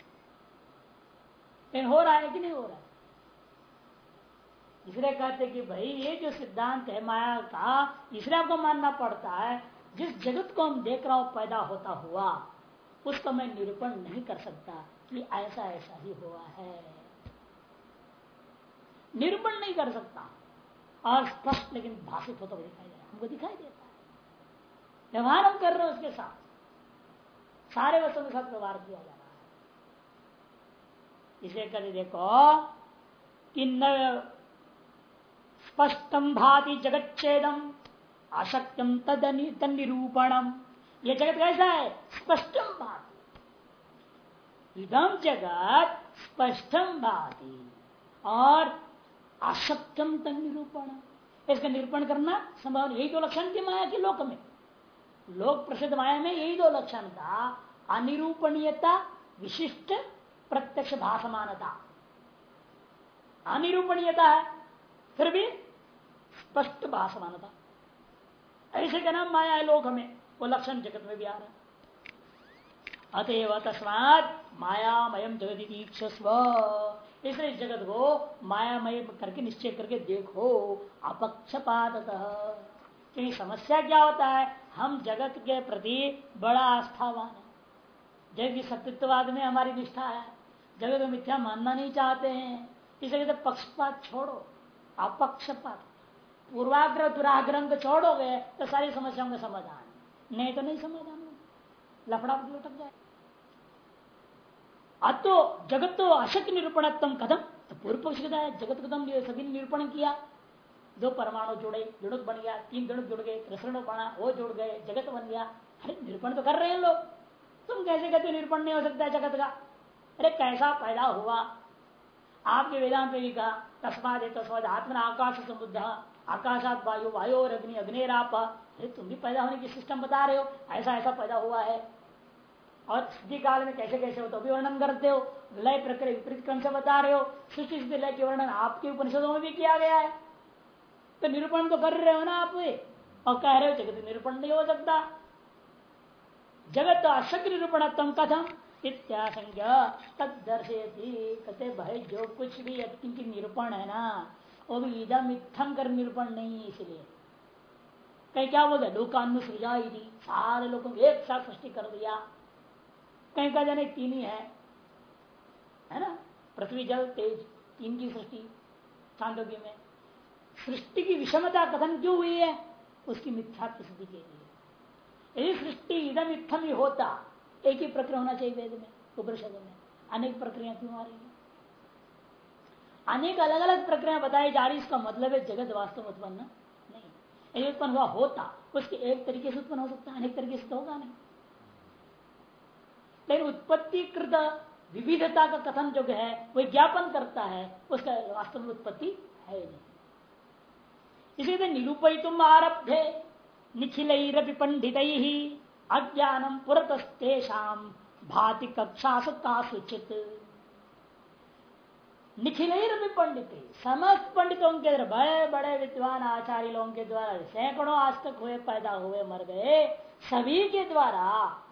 लेकिन हो रहा है कि नहीं हो रहा है? इसलिए कहते कि भाई, ये जो सिद्धांत है माया का, इसलिए आपको मानना पड़ता है, जिस जगत को हम देख रहा हूँ पैदा होता हुआ, उसका मैं निरूपण नहीं कर सकता कि ऐसा ऐसा ही हुआ है। निरूपण नहीं कर सकता। और स्पष्ट लेकिन भाषित होता हुआ दिखाई दे रहा हमको दिखाई देता है। व्यवहार हम कर रहे हैं उसके साथ। सारे वस्तुओं के साथ व्यवहार किया जा रहा है। इसे कर देखो, कि न स्पष्टम भाति जगत छेदम अशक्यम तद निरूपणम यह जगत कैसा है? स्पष्टम भाति। इदम जगत स्पष्टम भाति और अशक्यम तन निरूपण इसका निरूपण करना संभव यही तो लक्षण थी माया के लोक में। लोक प्रसिद्ध माया में यही दो लक्षण था। अनिरूपणीयता, विशिष्ट प्रत्यक्ष भाषमानता। अनिरूपणीयता है, फिर भी स्पष्ट भाषमानता। ऐसे का नाम माया है लोक हमें, वो लक्षण जगत में भी आ रहा है। अतएव तस्मात मायामयम जगत स्व इसलिए जगत को मायामय करके निश्चय करके देखो अपक्षपात क्योंकि समस्या क्या होता है? हम जगत के प्रति बड़ा आस्थावान है। जगत की सत्यत्ववाद में हमारी निष्ठा है। जगत को मिथ्या मानना नहीं चाहते हैं। इसलिए पक्षपात छोड़ो, अपक्षपात। पूर्वाग्रह, दुराग्रह को छोड़ोगे तो सारी समस्याओं का समाधान नहीं तो नहीं समाधान लफड़ा लटक जाए। अतो जगत तो अशक निरूपण कदम तो पूर्व पक्ष कहता जगत कदम सभी निरूपण किया। दो परमाणु जुड़े जुड़क बन गया, तीन जुड़क जुड़ गए त्रिसरण बना, वो जुड़ गए, जगत बन गया। अरे, निरूपण तो कर रहे हैं लोग। तुम कैसे कहते निरूपण नहीं हो सकता है जगत का? अरे, कैसा पैदा हुआ? आपके वेदांत में कहा तस्माद तस्माद आत्मन आकाश समुद्र। आकाशात वायु वायु और अग्नि, अग्निराप। अरे, तुम भी पैदा होने की सिस्टम बता रहे हो। ऐसा ऐसा पैदा हुआ है। और स्थिति काल में कैसे कैसे हो तो भी वर्णन करते हो। लय प्रक्रिया विपरीत क्रम से बता रहे हो। सृष्टि लय के वर्णन आपके उपनिषदों में भी किया गया है। तो निरूपण तो कर रहे हो ना आप और कह रहे हो जगत निरूपण नहीं हो सकता। जगत अशक निरूपण कथम इत्याशंज्ञा तद दर्शयती कहते भाई जो कुछ भी किंचित निरूपण है ना, वो भी इदम इत्थम कर निरूपण नहीं है इसलिए। कहीं क्या बोलते लोकानुसृजा सारे लोगों को एक साथ सृष्टि कर दिया। कहीं का जाने तीन ही है। है ना? पृथ्वी, जल, तेज, तीन की सृष्टि चांदोग्य में। सृष्टि की विषमता कथन क्यों हुई है? उसकी मिथ्या स्थिति के लिए। यदि सृष्टि इधम इत्थम ही होता, एक ही प्रक्रिया होना चाहिए वेद में, उपनिषद में। अनेक प्रक्रिया क्यों आ रही है? अनेक अलग अलग प्रक्रिया बताई जा रही इसका मतलब है जगत वास्तव उत्पन्न नहीं। यदि उत्पन्न हुआ, होता, उसके एक तरीके से उत्पन्न हो सकता है, अनेक तरीके से तो होगा नहीं। लेकिन उत्पत्ति कृत विविधता का कथन जो है वह ज्ञापन करता है, उसका वास्तव में उत्पत्ति है नहीं। इसलिए निरूपयितुम आरभ्य निखिल पंडित ही अज्ञानम पुरतस्तेषाम भाति कक्षा कासुचित निखिल पंडित समस्त पंडितों के बड़े बड़े विद्वान आचार्य लोगों के द्वारा सैकड़ों आज तक हुए, पैदा हुए, मर गए, सभी के द्वारा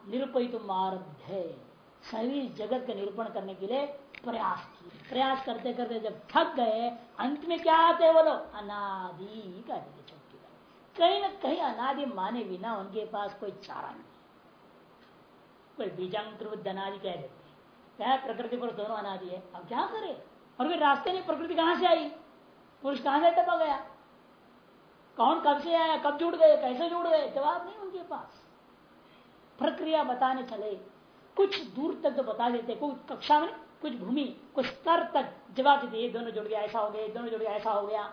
निरूपित आरभ्य सभी जगत का निरूपण करने के लिए प्रयास किए। प्रयास करते करते जब थक गए, अंत में क्या आते हैं बोलो अनादि का कहीं ना कहीं अनादि माने बिना उनके पास कोई चारा नहीं। कोई बीजांग अनादि कह देते क्या प्रकृति पर दोनों अनादि है? अब क्या करे? और फिर रास्ते में प्रकृति कहाँ से आई? पुरुष कहाँ से टपा गया? कौन कब से आया? कब जुड़ गए? कैसे जुड़ गए? जवाब नहीं उनके पास। प्रक्रिया बताने चले। कुछ दूर तक तो बता देते कुछ कक्षा में कुछ भूमि, कुछ स्तर तक जवाब देते ये दोनों जुड़ गया, ऐसा हो गया दोनों जुड़ गया, ऐसा हो गया।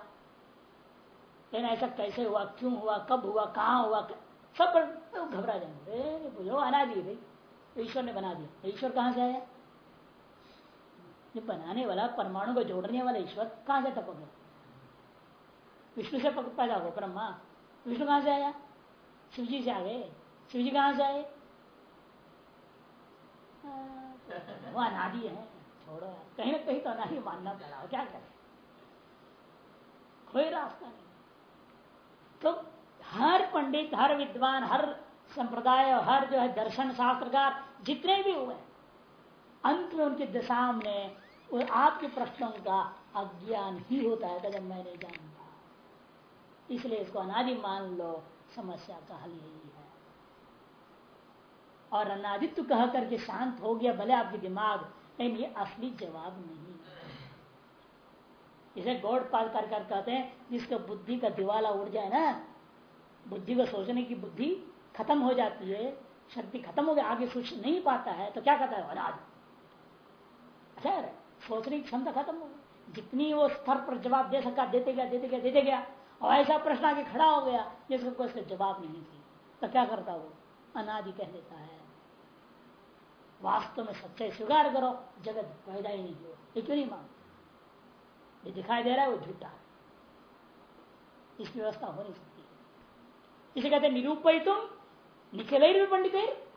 लेकिन ऐसा कैसे हुआ, क्यों हुआ, कब हुआ, कहाँ हुआ सब पर घबरा जाएँगे। बुझो अनादि भाई ईश्वर ने बना दिया। ईश्वर कहाँ से आया? ये बनाने वाला, परमाणु को जोड़ने वाला ईश्वर कहाँ से टपक गया विष्णु से पैदा हो ब्रह्मा। विष्णु कहाँ से आया? शिव जी से आ गए। शिव जी कहाँ से आए? वो अनादि है। छोड़ो। कहीं ना कहीं तो ना ही मानना पड़ा। क्या करें? कोई रास्ता नहीं। तो हर पंडित, हर विद्वान, हर संप्रदाय, हर जो है दर्शन शास्त्रकार, जितने भी हुए, अंत में उनके वो आपके प्रश्नों का अज्ञान ही होता है जब मैं नहीं जानता। इसलिए इसको अनादि मान लो, समस्या का हल यही है। और अनादित्व कह करके शांत हो गया, भले आपके दिमाग लेकिन ये असली जवाब नहीं। इसे गौड़ पाल कर कहते हैं, जिसका बुद्धि का दिवाला उड़ जाए ना, बुद्धि को सोचने की बुद्धि खत्म हो जाती है, शक्ति खत्म हो गई, आगे सोच नहीं पाता है तो क्या कहता है अनाज? अच्छा सोचने की क्षमता खत्म हो गई। जितनी वो स्तर पर जवाब दे सका देते गया देते गया देते गया, और ऐसा प्रश्न आगे खड़ा हो गया, जिसका कोई जवाब नहीं थी तो क्या करता वो? अनादि कह देता है। वास्तव में सच्चाई स्वीकार करो, जगत पैदा ही नहीं हो ये क्यों नहीं मानते? ये दिखाई दे रहा है, वो झूठा इसकी व्यवस्था हो नहीं सकती। इसे कहते निरूपय तुम निखिल पंडित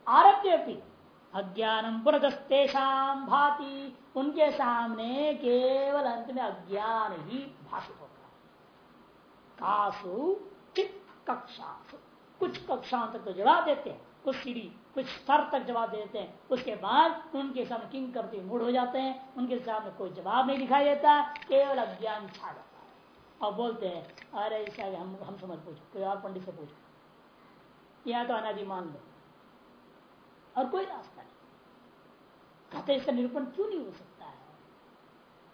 आरभ्य अज्ञानम पुरदस्तेषाम भाति। उनके सामने केवल अंत में अज्ञान ही भाषित होता है। कासु चित कक्षा कुछ कक्षाओं तक तो जवाब देते हैं। कुछ सीढ़ी, कुछ स्तर तक जवाब दे देते हैं। उसके बाद उनके सामने किंग करते मूड हो जाते हैं। उनके सामने कोई जवाब नहीं दिखाई देता, केवल अज्ञान छा जाता है। और बोलते हैं, अरे ऐसा हम हम समझ पूछो, कोई और पंडित से पूछो। या तो अनादि मान लो, और कोई रास्ता नहीं। कहते इसका निरूपण क्यों नहीं हो सकता है?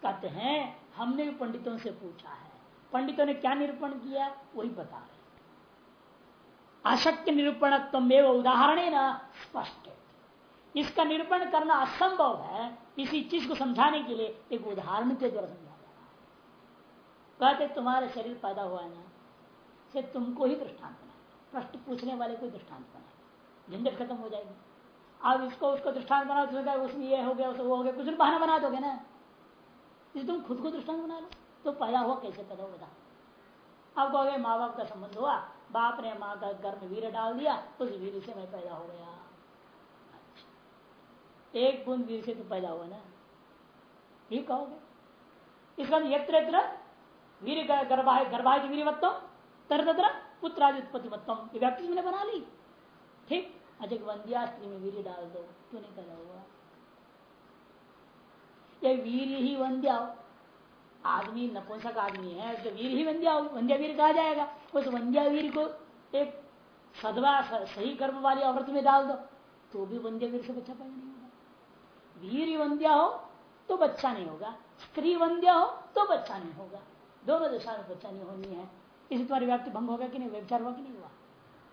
कहते हैं, हमने भी पंडितों से पूछा है। पंडितों ने क्या निरूपण किया? वही बता रहे अशक्य निरूपण एवं उदाहरण न स्पष्ट इसका निरूपण करना असंभव है इसी चीज़ को समझाने के लिए एक उदाहरण के द्वारा समझा कहते, तुम्हारे शरीर पैदा हुआ है ना? से तुमको ही दृष्टांत बना प्रश्न पूछने वाले को दृष्टांत बना झंझट खत्म हो जाएगी। अब इसको, उसको दृष्टांत बना तो उसमें ये हो गया उसमें वो हो गया, कुछ बहाना बना दोगे ना? इसे तुम खुद को दृष्टांत बना लो। तो पैदा हुआ, कैसे पैदा हुआ? बता आप कहोगे माँ बाप का संबंध हुआ। बाप ने माँ का गर्भ वीर डाल दिया, उस वीर से मैं पैदा हो गया। एक बूंद वीर से तो पैदा हुआ ना? ठीक कहोगे? इसका यत्र यत्र वीर गर्भाय वीरवत्तम तर तत्र पुत्रादि उत्पत्ति मत्तम ये मैंने बना ली। ठीक? अधिक वंद्या स्त्री में वीर डाल दो, क्यों नहीं पैदा हुआ? ये वीर ही वंद्या आदमी नपुंसक आदमी है तो वीर ही वंद्या वंद्या वीर कहा जाएगा? उस वंद्या वीर को एक सदवा सही कर्म वाली औरत में डाल दो तो भी वंद्या वीर से बच्चा पैदा नहीं होगा। वीर वंद्या हो तो बच्चा नहीं होगा। स्त्री वंद्या हो तो बच्चा नहीं होगा। दोनों दिशा में बच्चा नहीं होनी है। इसी तुम्हारी व्याप्ति भंग होगा कि नहीं? व्यवचार हुआ कि नहीं हुआ?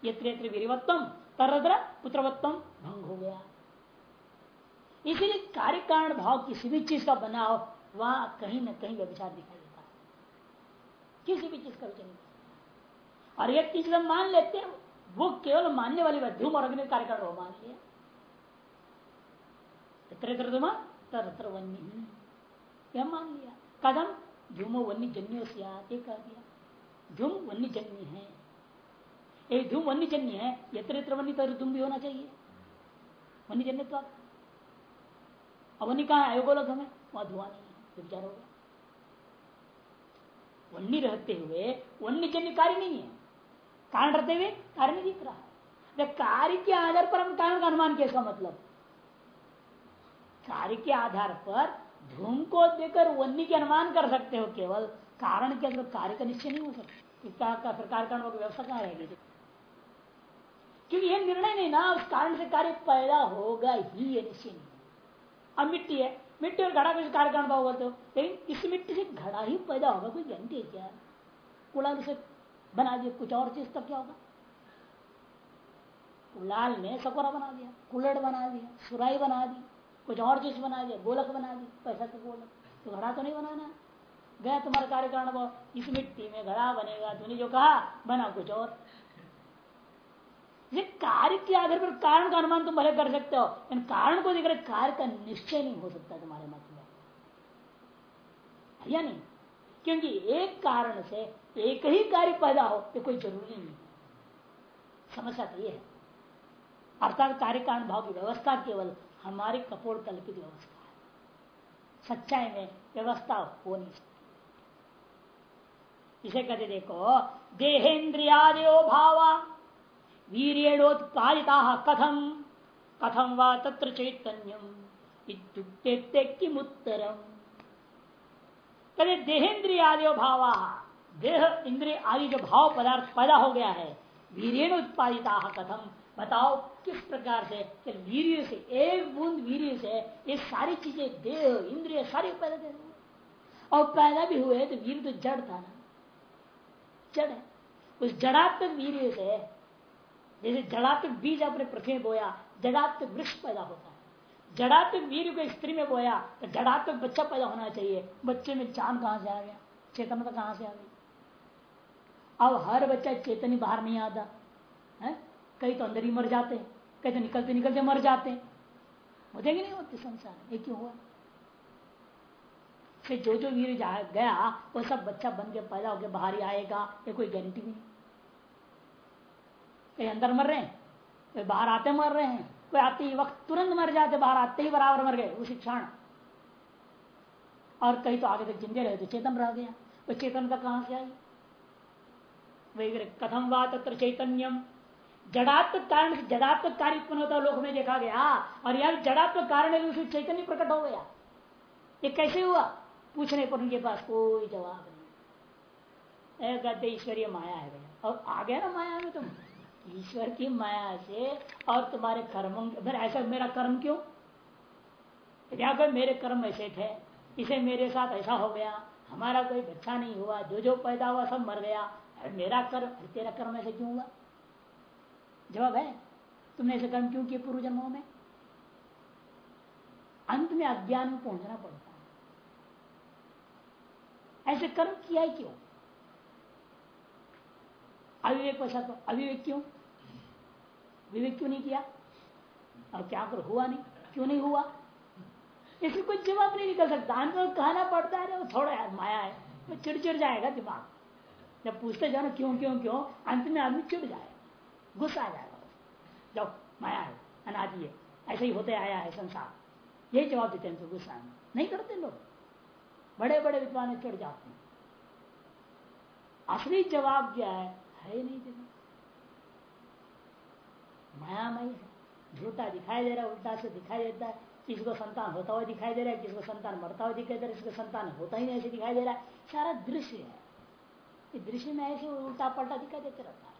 यत्र यत्र वीरवत्तम तरत्र पुत्रवत्तम भंग हो गया। इसीलिए कार्य कारण भाव किसी भी चीज़ का बनाओ वहाँ कहीं ना कहीं व्यविचार दिखाई देता है। किसी भी चीज़ का विचार नहीं और एक चीज़ हम मान लेते हैं, वो केवल मानने वाली बात धूम और अग्नि कार्यक्रम मान लिया। तरत्र वन्य। यह मान लिया। कदम धूम वन्य जन्य से कह दिया। धूम वन्य जन्य है। एक धूम वन्य जन्य है, यत्र यत्र वन्य तर धूम भी होना चाहिए। वन्य जन्य तो अवन्य कहा है? अयोगोलक हमें वहाँ धुआँ नहीं विचार होगा वन्य रहते हुए वन्य जन्य कार्य नहीं है। कारण रहते हुए कार्य नहीं दिख रहा है। कार्य के आधार पर हम कारण का अनुमान किया इसका मतलब। कार्य के आधार पर धूम को देकर वन्य के अनुमान कर सकते हो केवल। कारण के अंदर कार्य का निश्चय नहीं हो सकता। का फिर कार्य कारण व्यवस्था कहाँ रहेगी? क्योंकि यह निर्णय नहीं ना उस कारण से कार्य पैदा होगा ही ये निश्चय नहीं अब मिट्टी है। मिट्टी और घड़ा कुछ कार्य कारण भाव बोलते हो? लेकिन इस मिट्टी से घड़ा ही पैदा होगा, कोई गारंटी है क्या? कुलाल से बना दिया, कुछ और चीज़ तब क्या होगा? कुलाल ने सकोरा बना दिया, कुलड़ बना दिया सुराई बना दी, कुछ और चीज़ बना दिया, गोलक बना दी, पैसा तो गोलक। तो घड़ा तो नहीं बनाना गया तुम्हारा कार्य कारण इस मिट्टी में घड़ा बनेगा तुमने जो कहा, बना कुछ और। ये कार्य के आधार पर कारण का अनुमान तुम भले कर सकते हो, लेकिन कारण को देखकर कार्य का निश्चय नहीं हो सकता तुम्हारे मत में। या नहीं? क्योंकि एक कारण से एक ही कार्य पैदा हो, ये कोई ज़रूरी नहीं। समस्या तो ये है। अर्थात कार्य कारण भाव की व्यवस्था केवल हमारी कपोल कल्पित व्यवस्था है। सच्चाई में व्यवस्था हो नहीं सकती। इसे कहते देखो देहेन्द्रियादयो भावा वीरियोत्पादिता कथम? कथम वा चैतन्यम? किमुत्तरम? कभी भावा देह इंद्रिय आदि जो भाव पदार्थ पैदा हो गया है। वीर उत्पादिता कथम? बताओ किस प्रकार से? वीर से, एक बूंद वीर से ये सारी चीज़ें, देह, इंद्रिय सारी पैदा दे और पैदा भी हुए तो वीर तो जड़ था ना। जड़ है। उस जड़ात्मक वीर से जैसे जड़ात्मक बीज अपने पृथ्वी में बोया जड़ात्मक वृक्ष पैदा होता है। जड़ात्मक वीर को स्त्री में बोया तो जड़ात्मक बच्चा पैदा होना चाहिए। बच्चे में जान कहाँ से आ गया चेतनता कहाँ से आ गई? अब हर बच्चा चेतन बाहर नहीं आता, है? कई तो अंदर ही मर जाते हैं, कई तो निकलते निकलते मर जाते हैं। होते नहीं होते संसार ये क्यों हुआ? फिर जो जो वीर गया, वो सब बच्चा बन के पैदा होकर बाहर ही आएगा, ये कोई गारंटी नहीं। कहीं अंदर मर रहे हैं, कोई बाहर आते मर रहे हैं, कोई आते ही वक्त तुरंत मर जाते, बाहर आते ही बराबर मर गए, उसी क्षण। और कहीं तो आगे तक जिंदे रहे तो चेतन रह गया। वो चेतन का कहाँ से आई? वही कथम वा तत्र चैतन्यम। जड़ात्मक कारण से कार्य उत्पन्न होता लोक में देखा गया। और यह जड़ात्मक कारण है उसमें चैतन्य प्रकट हो गया। ये कैसे हुआ? पूछने पर उनके पास कोई जवाब नहीं। कहते ईश्वरीय माया है भैया। और आ गया ना माया में तुम? ईश्वर की माया से और तुम्हारे कर्म फिर ऐसा, मेरा कर्म क्यों? कर मेरे कर्म ऐसे थे। इसे मेरे साथ ऐसा हो गया। हमारा कोई बच्चा नहीं हुआ। जो जो पैदा हुआ सब मर गया। अरे मेरा कर्म तेरा कर्म ऐसे क्यों हुआ? जवाब है। तुमने ऐसे कर्म क्यों किए पूर्व जन्मों में? अंत में अज्ञान में पहुँचना पड़ता है। ऐसे कर्म किया ही क्यों? अविवेक पश्चात तो अविवेक क्यों? विवेक क्यों नहीं किया? और क्या कर? हुआ नहीं। क्यों नहीं हुआ? इसमें कोई जवाब नहीं निकल सकता। में कहना पड़ता है थोड़ा यार, माया है। वो चिड़चिड़ जाएगा दिमाग जब पूछते जाओ क्यों क्यों क्यों, अंत में आदमी चिड़ जाएगा। गुस्सा आ जाएगा। जाओ, माया है, अनादि है। ऐसे ही होते आया है संसार। यही जवाब देते हैं तो गुस्सा नहीं करते लोग। बड़े बड़े विद्वान चिड़ जाते हैं। असली जवाब क्या है? है ही नहीं देखो मायामय है। झूठा दिखाई दे रहा है उल्टा से दिखाई देता है। किसी को संतान होता हुआ दिखाई दे रहा है किसी को संतान मरता हुआ दिखाई दे रहा है किसी को संतान होता ही नहीं ऐसे दिखाई दे रहा है। सारा दृश्य है। इस दृश्य में ऐसे उल्टा पलटा दिखाई देते रहता है।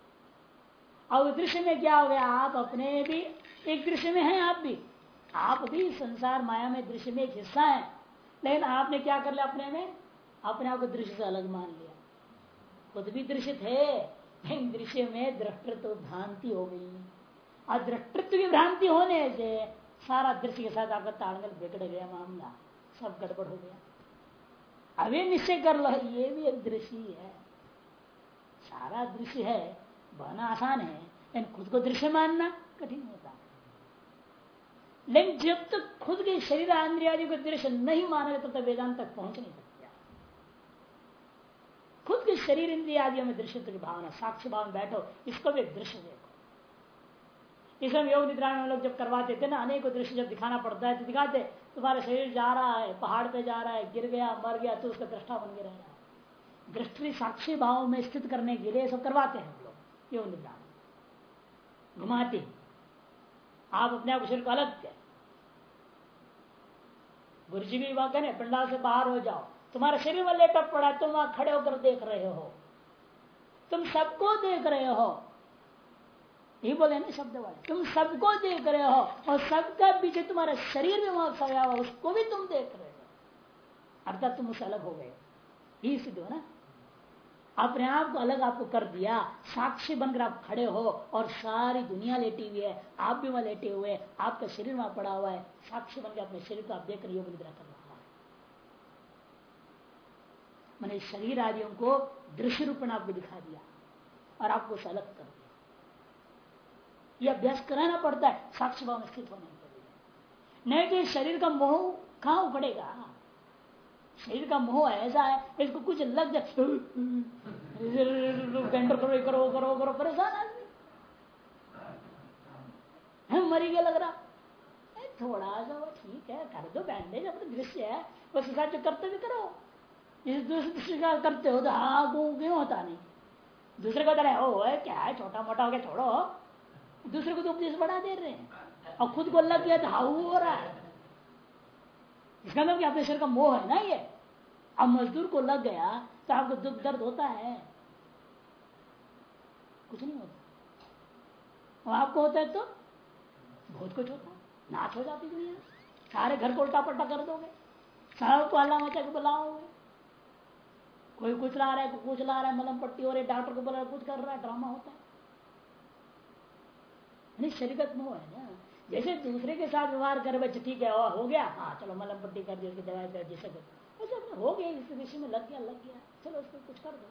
और दृश्य में क्या हो गया? आप अपने भी एक दृश्य में हैं, आप भी। आप भी संसार माया में दृश्य में एक हिस्सा है। लेकिन आपने क्या कर लिया अपने में? अपने आप को दृश्य से अलग मान लिया। खुद भी दृश्य थे। दृश्य में दृष्टत्व भ्रांति हो गई। और की भ्रांति होने से सारा दृश्य के साथ आपका तालमेल बिगड़ गया, मामला सब गड़बड़ हो गया। अभी निश्चय कर लो, ये भी एक दृश्य है। सारा दृश्य है, बना आसान है, लेकिन खुद को दृश्य मानना कठिन होता लेकिन जब तक तो खुद के शरीर इंद्रियादि को दृश्य नहीं माना तब तक वेदांत तक पहुँच नहीं खुद के शरीर इंद्रियादियों में दृश्य की भावना साक्षी भाव में बैठो, इसको भी दृश्य देखो। इसमें योग निद्रा में लोग जब करवाते थे ना, अनेक दृश्य जब दिखाना पड़ता है तो दिखाते, तुम्हारा शरीर जा रहा है, पहाड़ पे जा रहा है, गिर गया, मर गया तो उसका दृष्टा बन के रह रहा है। दृष्टि साक्षी भाव में स्थित करने के लिए सब करवाते हैं हम लोग, योग निद्रा घुमाते आप अपने आप शरीर को अलग गुरु जी भी वहाँ कहने पंडाल से बाहर हो जाओ। तुम्हारा शरीर में लेटा पड़ा तुम वहाँ खड़े होकर देख रहे हो। तुम सबको देख रहे हो। ये बोले ना शब्द वाले। तुम सबको देख रहे हो और सबका पीछे तुम्हारा शरीर भी वहाँ सया हुआ उसको भी तुम देख रहे हो। अर्थात तुम उससे अलग हो गए। ये सिद्ध हो ना? अपने आप को अलग आपको कर दिया। साक्षी बनकर आप खड़े हो और सारी दुनिया लेटी हुई है। आप भी वहाँ लेटे हुए आपका शरीर वहाँ पड़ा हुआ है। साक्षी बनकर अपने शरीर को आप देख रहे हो निद्रा कर रहा है मैंने शरीर आदियों को दृश्य रूप में आपको दिखा दिया और आपको उसे अलग कर दिया। ये अभ्यास कराना पड़ता है, साक्षी भाव में स्थित होने के लिए नहीं तो शरीर का मोह कहाँ पड़ेगा शरीर का मोह ऐसा है, इसको कुछ लग जाए करो करो करो करो, परेशान आदमी। मरी गया लग रहा। थोड़ा सा वो ठीक है, कर दो बैंडेज अपने दृश्य है, बस से कर्तव्य करो इस दूसरे का करते हो तो हाँ क्यों होता नहीं? दूसरे को तरह हो क्या है छोटा मोटा हो गया, छोड़ो। दूसरे को तो उपदेश बढ़ा दे रहे हैं। और खुद को लग गया तो हाउ हो रहा है। इसका मतलब अपने शरीर का मोह है ना ये? अब मजदूर को लग गया तो आपको दुख, दर्द होता है। कुछ नहीं होता। और आपको होता है तो बहुत कुछ होता नाच हो जाती दुनिया। सारे घर को उल्टा पल्टा कर दोगे। सारा को अल्लाह मचा के बुलाओगे। कोई कुछ ला रहा है कुछ ला रहा है, मलम पट्टी हो रही डॉक्टर को बोला, कुछ कर रहा है, ड्रामा होता है। शरीरत मोह है ना। जैसे दूसरे के साथ व्यवहार करे, बच्चे, ठीक है हो गया। हाँ चलो, मलम पट्टी कर दी दवाई कर जैसे कर हो गया, इस विषय में लग गया लग गया। चलो, उसको कुछ कर दो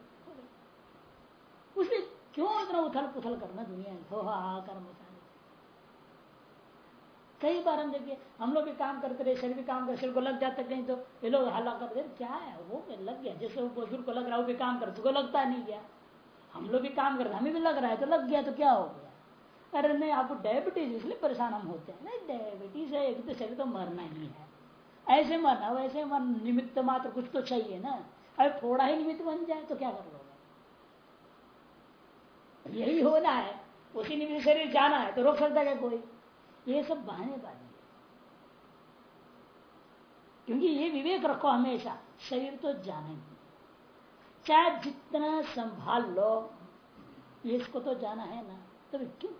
उसने क्यों इतना उथल पुथल करना दुनिया में? हो, हा कर मचाने कई बार हम देखिए, हम लोग भी काम करते रहे, शरीर भी काम कर शरीर को लग जाता कहीं तो ये लोग हल्ला कर दे क्या है? वो लग गया। जैसे वो बुज़ुर्ग को लग रहा है, वो भी काम करते उसको लगता नहीं गया हम लोग भी काम करते, हमें भी लग रहा है तो लग गया तो क्या हो गया? अरे नहीं, आपको डायबिटीज़ इसलिए परेशान हम होते हैं। नहीं डायबिटीज़ है, एक तो शरीर तो मरना ही है। ऐसे मरना, वैसे मर, निमित्त मात्र कुछ तो चाहिए ना। अरे थोड़ा ही निमित्त बन जाए तो क्या कर लोगे यही होना है। उसी निमित्त शरीर जाना है तो रोक सकता है कोई? ये सब बहाने बाजी है। क्योंकि ये विवेक रखो हमेशा शरीर तो जाने चाहे जितना संभाल लो इसको तो जाना है ना तो क्यों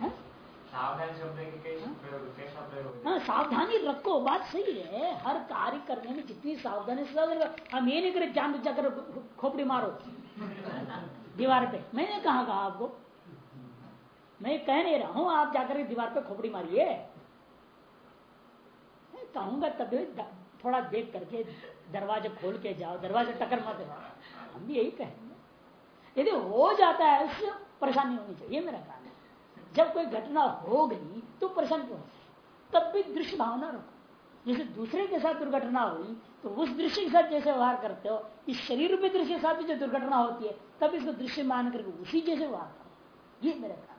हाँ? सावधान प्रयोग हाँ सावधानी रखो बात सही है। हर कार्य करने में जितनी सावधानी हम ये नहीं करे जान जाकर खोपड़ी मारो। दीवार पे। मैंने कहा कहा आपको? मैं कह नहीं रहा हूँ, आप जाकर दीवार पे खोपड़ी मारिए। कहूँगा तभी थोड़ा देख करके दरवाज़ा खोल के जाओ, दरवाजे टक्कर मत हम भी यही कहेंगे। यदि हो जाता है, उससे परेशानी होनी चाहिए मेरा काम जब कोई घटना हो गई तो परेशान क्यों तब भी दृश्य भावना रखो। जैसे दूसरे के साथ दुर्घटना हुई तो उस दृश्य के साथ जैसे व्यवहार करते हो, इस शरीर में दृश्य के साथ भी जो दुर्घटना होती है, तब इसको दृश्य मान करके उसी जैसे व्यवहार करो। ये मेरा काम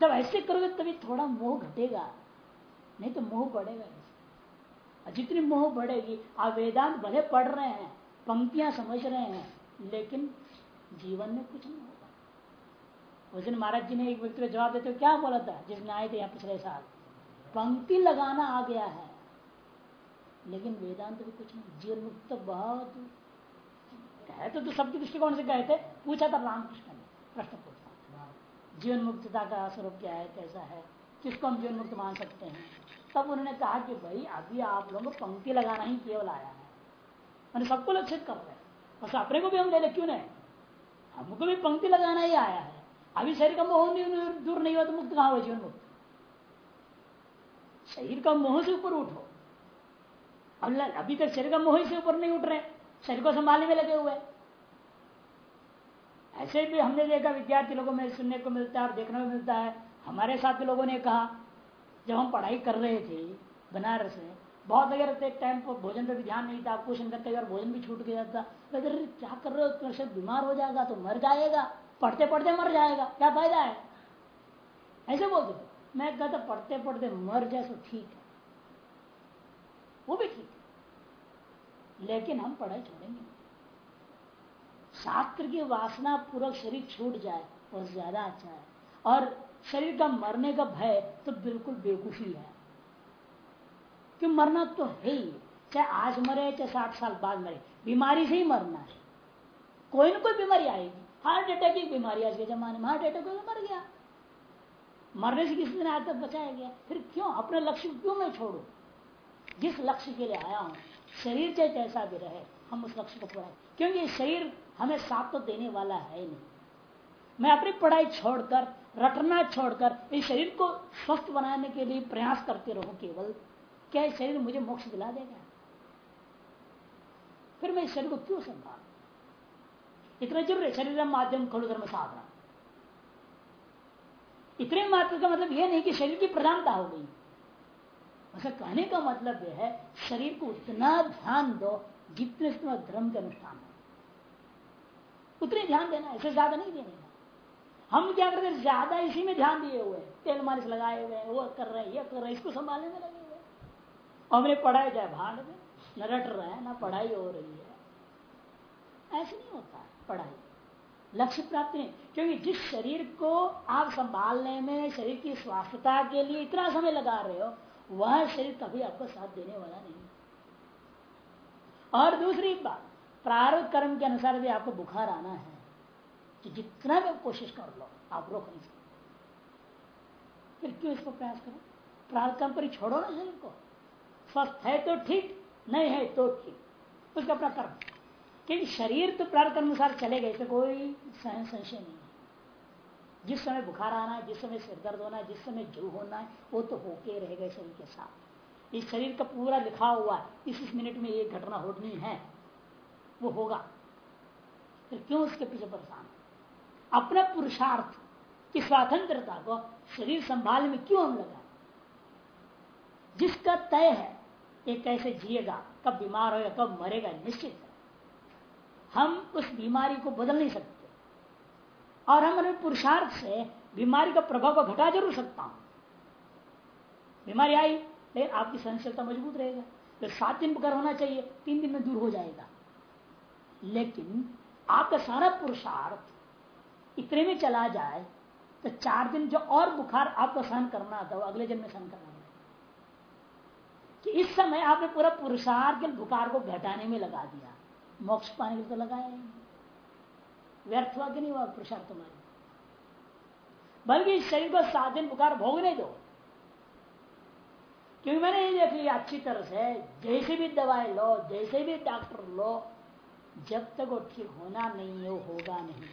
जब ऐसे करोगे तभी थोड़ा मोह घटेगा। नहीं तो मोह बढ़ेगा जितनी मोह बढ़ेगी आप वेदांत भले पढ़ रहे हैं पंक्तियाँ समझ रहे हैं लेकिन जीवन में कुछ नहीं होगा। उस दिन महाराज जी ने एक व्यक्ति को जवाब देते क्या बोला था? जिसने आए थे यहाँ पिछले साल पंक्ति लगाना आ गया है लेकिन वेदांत भी कुछ नहीं। जीवन मुक्त तो बहुत है तो, तो सबके दृष्टिकोण से गए थे पूछा था रामकृष्ण ने प्रश्न पूछा। जीवन मुक्तता का स्वरूप क्या है, कैसा है, किसको हम जीवन मुक्त मान सकते हैं? तब उन्होंने कहा कि भाई, अभी आप लोगों को पंक्ति लगाना ही केवल आया है। मैंने सबको लक्षित कर रहे बस अपने को भी हम ले ले क्यों नहीं? हमको भी पंक्ति लगाना ही आया है। अभी शरीर का मोह नहीं दूर नहीं हुआ तो मुक्त कहा हुआ जीवन मुक्त शरीर का मोह से ऊपर उठो। अभी तक शरीर का मोह से ऊपर नहीं उठ रहे। शरीर को संभालने में लगे हुए ऐसे भी हमने देखा, विद्यार्थी लोगों में सुनने को मिलता है, और देखने को मिलता है। हमारे साथ लोगों ने कहा, जब हम पढ़ाई कर रहे थे बनारस में, बहुत अगर टाइम पर भोजन पे भी ध्यान नहीं था क्वेश्चन करते अगर भोजन भी छूट गया था अगर क्या कर रहे हो तो बीमार हो जाएगा तो मर जाएगा पढ़ते पढ़ते मर जाएगा, क्या फ़ायदा है? ऐसे बोलते मैं कहता पढ़ते पढ़ते मर जाए तो ठीक है। वो भी ठीक है। लेकिन हम पढ़ाई छोड़ेंगे शास्त्र की वासना पूर्वक शरीर छूट जाए वो ज़्यादा अच्छा है। और शरीर का मरने का भय तो बिल्कुल बेवकूफ़ी है। क्यों मरना तो है ही। चाहे आज मरे, चाहे साठ साल बाद मरे, बीमारी से ही मरना है। कोई ना कोई बीमारी आएगी। हार्ट अटैक की बीमारी आज के जमाने में, हार्ट अटैक हो मर गया। मरने से किसी दिन आज तक बचाया गया। फिर क्यों? अपने लक्ष्य क्यों मैं छोड़ू? जिस लक्ष्य के लिए आया हूँ, शरीर चाहे जैसा भी रहे, हम उस लक्ष्य को पूरा क्योंकि शरीर हमें साथ तो देने वाला है नहीं। मैं अपनी पढ़ाई छोड़कर, रटना छोड़कर, इस शरीर को स्वस्थ बनाने के लिए प्रयास करते रहूँ केवल, क्या इस शरीर मुझे मोक्ष दिला देगा? फिर मैं इस शरीर को क्यों संभाल? इतना है, शरीर माध्यम खड़ु धर्म साधना। इतने मात्र का मतलब यह नहीं कि शरीर की प्रधानता हो गई। ऐसा कहने का मतलब यह है, शरीर को उतना ध्यान दो जितने धर्म के अनुष्ठान है। उतने ध्यान देना ऐसे ज़्यादा नहीं देने हम क्या करते ज़्यादा इसी में ध्यान दिए हुए तेल मालिश लगाए हुए वो कर रहे हैं, ये कर रहे इसको संभालने में लगे हुए हमने पढ़ाई जाए, भांड में न रट रहे हैं, ना पढ़ाई हो रही है। ऐसे नहीं होता है, पढ़ाई। लक्ष्य प्राप्त नहीं। क्योंकि जिस शरीर को आप संभालने में, शरीर की स्वास्थ्यता के लिए इतना समय लगा रहे हो, वह शरीर कभी आपको साथ देने वाला नहीं और दूसरी बात प्रारंभ कर्म के अनुसार भी आपको बुखार आना है तो जितना भी कोशिश कर लो, आप रोक नहीं सकते। फिर क्यों इसको प्रयास करो? प्रारंभ कर्म पर ही छोड़ो ना शरीर को। स्वस्थ है तो ठीक, नहीं है तो ठीक। उसका अपना कर्म। क्योंकि शरीर तो प्रार्थ अनुसार चलेगा इसे कोई संशय नहीं है। जिस समय बुखार आना है, जिस समय सिर दर्द होना है, जिस समय जू होना है, वो तो होके रहेगा शरीर के साथ। इस शरीर का पूरा लिखा हुआ है इस इस मिनट में ये घटना होनी है। वो होगा। फिर क्यों उसके पीछे परेशान अपने पुरुषार्थ की स्वतंत्रता को शरीर संभालने में क्यों हम लगा जिसका तय है ये कैसे जिएगा, कब बीमार होगा कब मरेगा, निश्चित है। हम उस बीमारी को बदल नहीं सकते। और हम अपने पुरुषार्थ से बीमारी का प्रभाव को घटा ज़रूर सकता हूँ। बीमारी आई, लेकिन आपकी सहनशीलता मज़बूत रहेगा। तो सात दिन बुखार होना चाहिए, तीन दिन में दूर हो जाएगा। लेकिन आपका सारा पुरुषार्थ इतने में चला जाए तो चार दिन जो और बुखार आपको सहन करना था वो अगले दिन में सहन करना कि इस समय आपने पूरा पुरुषार्थ के बुखार को घटाने में लगा दिया। मोक्ष पाने के लिए तो लगाया व्यर्थ हुआ कि नहीं हुआ पुरुषार्थ तुम्हारे? बल्कि इस शरीर को सात दिन बुखार भोगने दो। क्योंकि मैंने ये देख लिया, अच्छी तरह से जैसे भी दवाई लो, जैसे भी डॉक्टर लो जब तक वो ठीक होना नहीं है, वो होगा नहीं।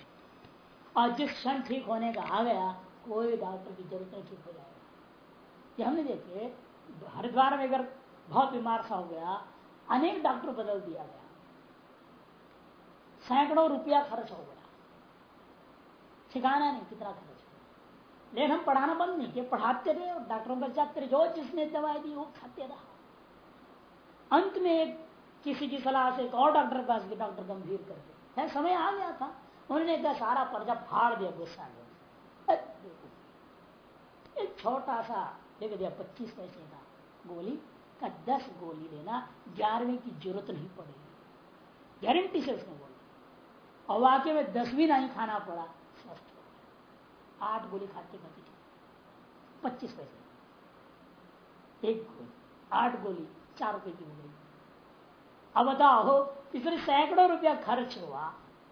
और जिस क्षण ठीक होने का आ गया, कोई डॉक्टर की ज़रूरत नहीं, ठीक हो जाएगा। ये हमने देखे हरिद्वार में अगर बहुत बीमार सा हो गया, अनेक डॉक्टर बदल दिया गया। सैकड़ों रुपया खर्च हो गया। ठिकाना नहीं, कितना खर्च हो लेकिन हम पढ़ाना बंद नहीं किया पढ़ाते रहे और डॉक्टरों पर जाते रहे। जो जिसने दवाई दी, वो खाते रहा। अंत में एक किसी की सलाह से एक और डॉक्टर के पास डॉक्टर गंभीर करके है समय आ गया था। उन्होंने कहा सारा पर्जा फाड़ दिया, गुस्सा में एक छोटा सा देख दिया, पच्चीस पैसे का गोली का दस गोली लेना ग्यारहवीं की ज़रूरत नहीं पड़ेगी। गारंटी से उसने बोला और वाक्य में दस भी नहीं खाना पड़ा, स्वस्थ हो गया। आठ गोली खाते खाते पच्चीस पैसे। एक गोली, आठ गोली, चार रुपए की गई। अब बताओ इसमें सैकड़ों रुपया खर्च हुआ।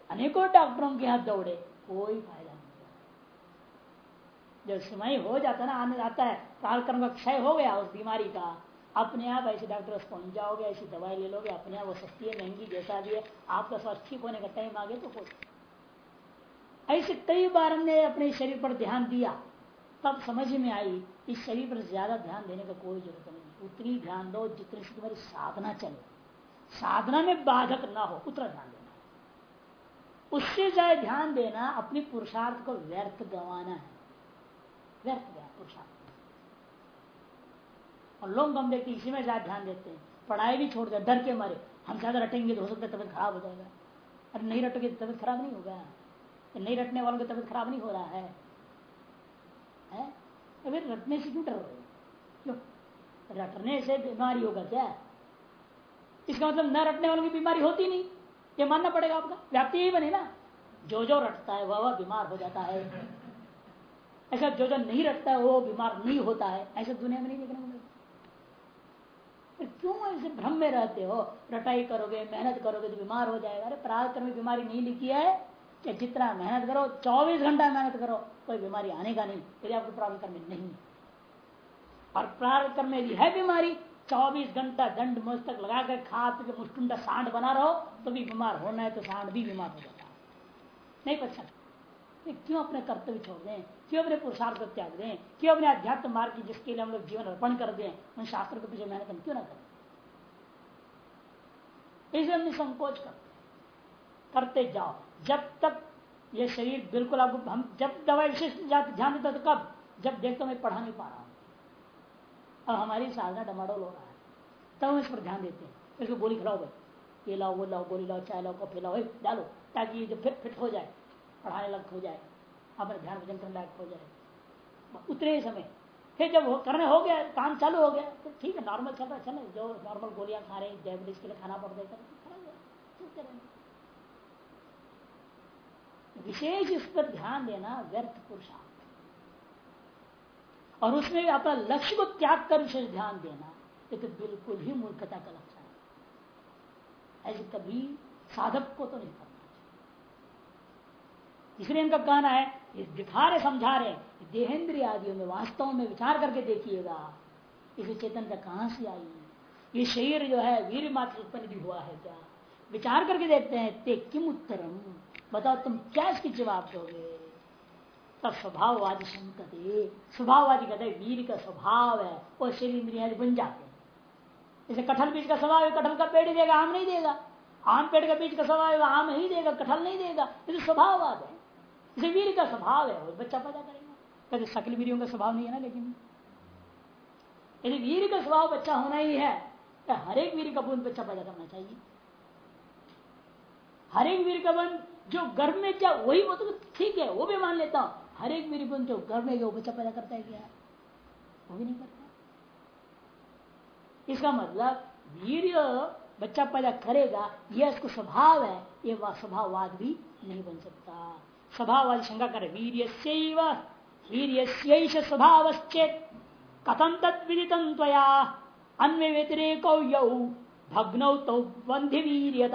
अनेकों डॉक्टरों के हाथ दौड़े, कोई फ़ायदा नहीं जब समय हो जाता ना आने जाता है, कालक्रम का क्षय हो गया उस बीमारी का, अपने आप ऐसे डॉक्टर पहुँच जाओगे, ऐसी दवाई ले लोगे, अपने आप वो सस्ती है, महँगी जैसा भी है, आपका स्वास्थ्य ठीक होने का टाइम आगे तो हो ऐसे कई बार हमने अपने शरीर पर ध्यान दिया, तब समझ में आई, इस शरीर पर ज़्यादा ध्यान देने का कोई ज़रूरत नहीं। उतनी ध्यान दो जितनी से तुम्हारी साधना चले। साधना में बाधक ना हो, उतना ध्यान देना। उससे चाहे ध्यान देना अपने पुरुषार्थ को व्यर्थ गंवाना है। व्यर्थ गया, पुरुषार्थ। और लोग हम देखते इसी में ज़्यादा ध्यान देते हैं। पढ़ाई भी छोड़ दे, डर के मारे। हम ज़्यादा रटेंगे तो हो सकता है तबियत खराब हो जाएगा। अरे नहीं रटोगे तो तबियत खराब नहीं होगा। नहीं रटने वालों की तबियत खराब नहीं हो रहा है? अभी रटने से क्यों डर रहे क्यों? रटने से बीमारी होगा क्या? इसका मतलब न रटने वालों की बीमारी होती नहीं। ये मानना पड़ेगा आपका। व्याप्ति यही बने ना। जो जो रटता है वह वह बीमार हो जाता है। ऐसा जो जो नहीं रटता है, वो बीमार नहीं होता है। ऐसा दुनिया में नहीं देखने को मिलता। क्यों ऐसे भ्रम में रहते हो? रटाई करोगे, मेहनत करोगे तो बीमार हो जाएगा। अरे प्रारंभ में बीमारी नहीं लिखी है। चाहे जितना मेहनत करो 24 घंटा मेहनत करो, कोई बीमारी आने का नहीं। यदि आपको प्रारंभ में नहीं और प्रारंभ में यदि है बीमारी 24 घंटा दंड मस्तक लगा कर खा पी के मुष्टुंडा सांड बना रहो तो भी बीमार होना है तो सांड भी बीमार हो जाता नहीं पच सकता क्यों अपने कर्तव्य छोड़ दें? क्यों अपने पुरुषार्थ को त्याग दें? क्यों अपने अध्यात्म मार्ग की जिसके लिए हम लोग जीवन अर्पण कर दें? उन शास्त्र के पीछे मेहनत हम क्यों ना करें? इसलिए हम संकोच करते करते जाओ। जब तक ये शरीर बिल्कुल आपको हम, जब दवाई विशेष ध्यान देता तो कब? जब देखते मैं पढ़ा नहीं पा रहा। अब हमारी साधना डमाडोल हो रहा है। तब हम इस पर ध्यान देते हैं। इसको गोली खिलाओ भाई। ये लाओ, वो लाओ, गोली लाओ, चाय लाओ, कॉफ़ी लाओ डालो, ताकि ये जो फिट फिट हो जाए, पढ़ाने लायक हो जाए, अपने ध्यान भजन करने लायक हो जाए। उतने ही समय। फिर जब करने हो गया, काम चालू हो गया तो ठीक है नॉर्मल चल रहा है, चले जो नॉर्मल गोलियाँ खा रहे हैं डायबिटीज़ के लिए खाना पड़ जाएगा विशेष इस पर ध्यान देना व्यर्थ पुरुषार्थ। और उसमें भी अपना लक्ष्य को त्याग कर विशेष ध्यान देना, ये तो बिल्कुल ही मूर्खता का लक्षण है। ऐसे कभी साधक को तो नहीं करना इसलिए इनका कहना है दिखा रहे समझा रहे देहेंद्रिय आदियों में, वास्तव में विचार करके देखिएगा, इसे चेतन का कहाँ से आई ये शरीर जो है, वीर मात्र उत्पन्न भी हुआ है क्या? विचार करके देखते हैं, ते किम उत्तरम बताओ तुम क्या इसकी जवाब दोगे? तब स्वभाववादी संकते स्वभाववादी कहते वीर का स्वभाव है, वो शरीर इंद्रिया बन जाते हैं। जैसे कठल बीज का स्वभाव है कठल का पेड़ देगा, आम नहीं देगा। आम पेड़ का बीज का स्वभाव है आम नहीं देगा कठल नहीं देगा। ये स्वभाववाद है। इसे वीर का स्वभाव है, वो बच्चा पैदा करेगा। कहते सकल वीरियों का स्वभाव नहीं है ना, लेकिन। यदि वीर का स्वभाव बच्चा होना ही है तो हर एक वीर का बूंद बच्चा पैदा करना चाहिए। हर एक वीर का बंद जो गर्भ में क्या वही वो तो ठीक है, वो भी मान लेता हूँ। हर एक वीर बंद जो गर्भ में वो बच्चा पैदा करता है क्या? वो भी नहीं करता। इसका मतलब वीर बच्चा पैदा करेगा, यह उसको स्वभाव है, ये स्वभाववाद भी नहीं बन सकता। स्वभाव वाली शंका करे वीर से वीर स्वभाव कथम तद विदितम त्वया? अन्य व्यतिरेक भग्नौ तो बंधि वीर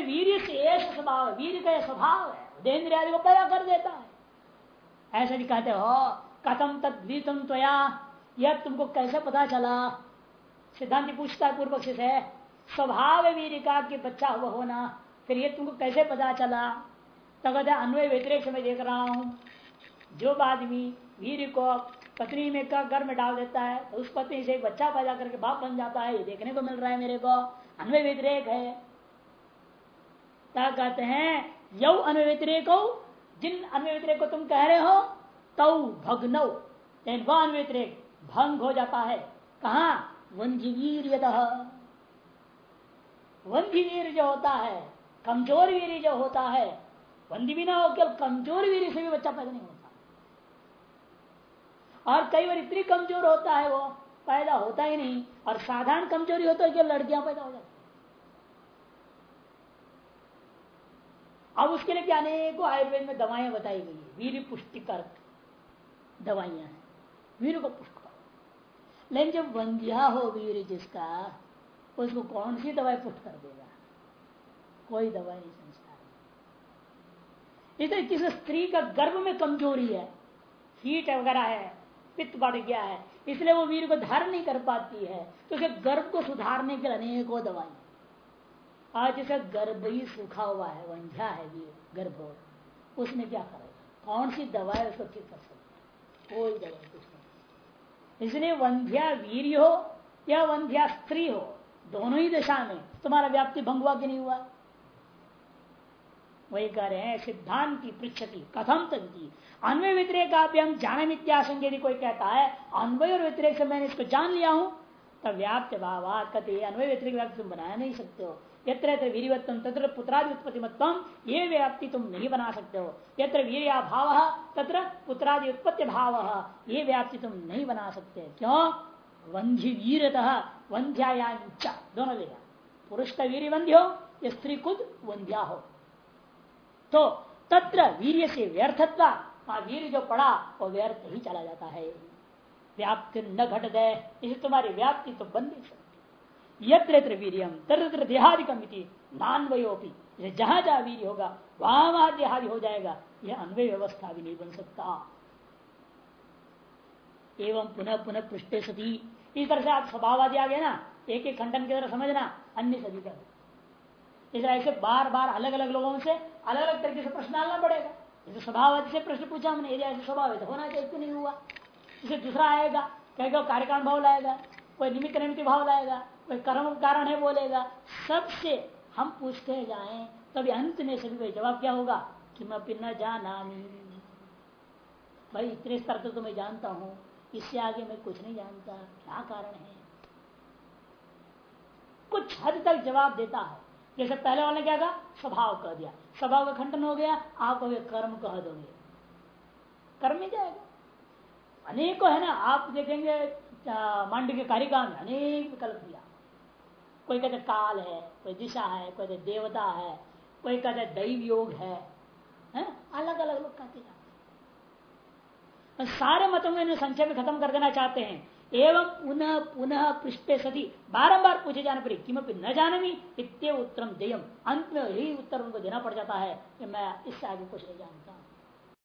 वीर से स्वभाव वीर का स्वभाव है। देन्द्र आदि को पैदा कर देता है। ऐसा भी कहते हो कथम तद विदितम त्वया, यह तुमको कैसे पता चला? सिद्धांत पूछता है पूर्व से, स्वभाव वीर का बच्चा हुआ होना फिर ये तुमको कैसे पता चला? तब अन्वय व्यतिरेक में देख रहा हूँ, जो आदमी वीर को पत्नी में का घर में डाल देता है तो उस पत्नी से एक बच्चा पैदा करके बाप बन जाता है, ये देखने को मिल रहा है मेरे को, अन्वय व्यतिरेक है। क्या कहते हैं यौ व्यतिरेक जिन अन्वय व्यतिरेक को तुम कह रहे हो, तौ भग्नौ। वह अन्वय व्यतिरेक भंग हो जाता है। कहा? वंजीवीर वंजीवीर जो होता है, कमज़ोर वीर जो होता है, वंदी भी ना हो, केवल कमज़ोर वीर से भी बच्चा पैदा नहीं होता। और कई बार इतनी कमज़ोर होता है वो, पैदा होता ही नहीं। और साधारण कमज़ोरी होता है कि लड़कियाँ पैदा हो जाती अब उसके लिए क्या अनेकों आयुर्वेद में दवाएँ बताई गई है। वीर पुष्टिकर दवाइयाँ हैं। वीर को पुष्ट करो। लेकिन जब वंध्या हो वीर जिसका, उसको कौन सी दवाई पुष्ट कर देगा? कोई दवाई नहीं, संस्कार इसलिए किसी स्त्री का गर्भ में कमज़ोरी है, हीट वगैरह है, पित्त बढ़ गया है, इसलिए वो वीर को धारण नहीं कर पाती है तो उसके गर्भ को सुधारने के लिए अनेकों दवाई आज जैसे गर्भ ही सूखा हुआ है, वंझा है वीर गर्भ उसने क्या करेगा कौन सी दवाई उसको ठीक कर सकती? कोई दवाई कुछ नहीं। इसलिए वंध्या वीर हो या वंध्या स्त्री हो, दोनों ही दशा में। तुम्हारा व्याप्ति भंग हुआ कि नहीं हुआ? वही कह रहे हैं, सिद्धांति पृछति कथम तक अन्वय व्यतिरेक का भी हम जाने मित्याशंक यदि कोई कहता है, अन्वय और व्यतिरेक से मैंने इसको जान लिया हूँ। तब व्याप्त भाव कहते अन्वय व्यतिरिक व्याप्ति तुम बनाया नहीं सकते हो। यत्र यत्र वीरवत्तम तत्र पुत्रादि उत्पत्ति ये व्याप्ति तुम नहीं बना सकते हो यत्र वीर भाव तत्र पुत्रादि उत्पत्ति भाव ये व्याप्ति तुम नहीं बना सकते क्यों? वंध्य वीरतः वंध्याया दोनों लेगा पुरुष का वीर वंध्य हो स्त्री खुद वंध्या हो तो तत्र वीर से व्यर्थत्व वीर जो पड़ा, वो व्यर्थ ही चला जाता है। व्याप्ति न घट गए इसे तुम्हारी व्याप्ति तो नहीं सकती यत्र यत्र वीरियम तत्र देहादिकम नान्वयोपी जहाँ जहाँ वीर होगा, वहाँ वहाँ देहादि हो जाएगा, यह अन्वय व्यवस्था भी नहीं बन सकता। एवं पुनः पुनः पृष्ठे सती। इस तरह से आप स्वभाववादी आ गए ना, एक एक खंडन की तरह समझना, अन्य सदी का। इस तरह से बार बार अलग अलग लोगों से अलग अलग तरीके से प्रश्न डालना पड़ेगा। जैसे स्वभाववादी से प्रश्न पूछा हमने, यदि ऐसे स्वभाव है तो होना चाहिए नहीं हुआ? इसे दूसरा आएगा, कहेगा कार्यकारण भाव लाएगा, कोई निमित्त निमित्त भाव लाएगा। कोई कर्म कारण है बोलेगा सबसे हम पूछते जाए तभी अंत में सभी भाई जवाब क्या होगा? कि मैं पिन जाना भाई इतने स्तर तो, तो मैं जानता हूँ इससे आगे मैं कुछ नहीं जानता क्या कारण है? कुछ हद तक जवाब देता है। जैसे पहले वाले क्या कहा? स्वभाव कह दिया। स्वभाव का खंडन हो गया आप कहोगे कर्म कह दोगे। कर्म ही जाएगा। अनेकों है ना आप देखेंगे मांड के कारिका में अनेक विकल्प दिया। कोई कहते काल है, कोई दिशा है, कोई कहते देवता है, कोई कहते दैव योग है? अलग अलग लोग कहते जाते सारे मतों में संक्षेप में खत्म कर देना चाहते हैं। एवं पुनः पुनः पृष्ठे सदी बारंबार पूछे जाने पर किमपि न जानवी इतने उत्तरम देयम। अंत में यही उत्तर उनको देना पड़ जाता है कि मैं इससे आगे कुछ नहीं जानता।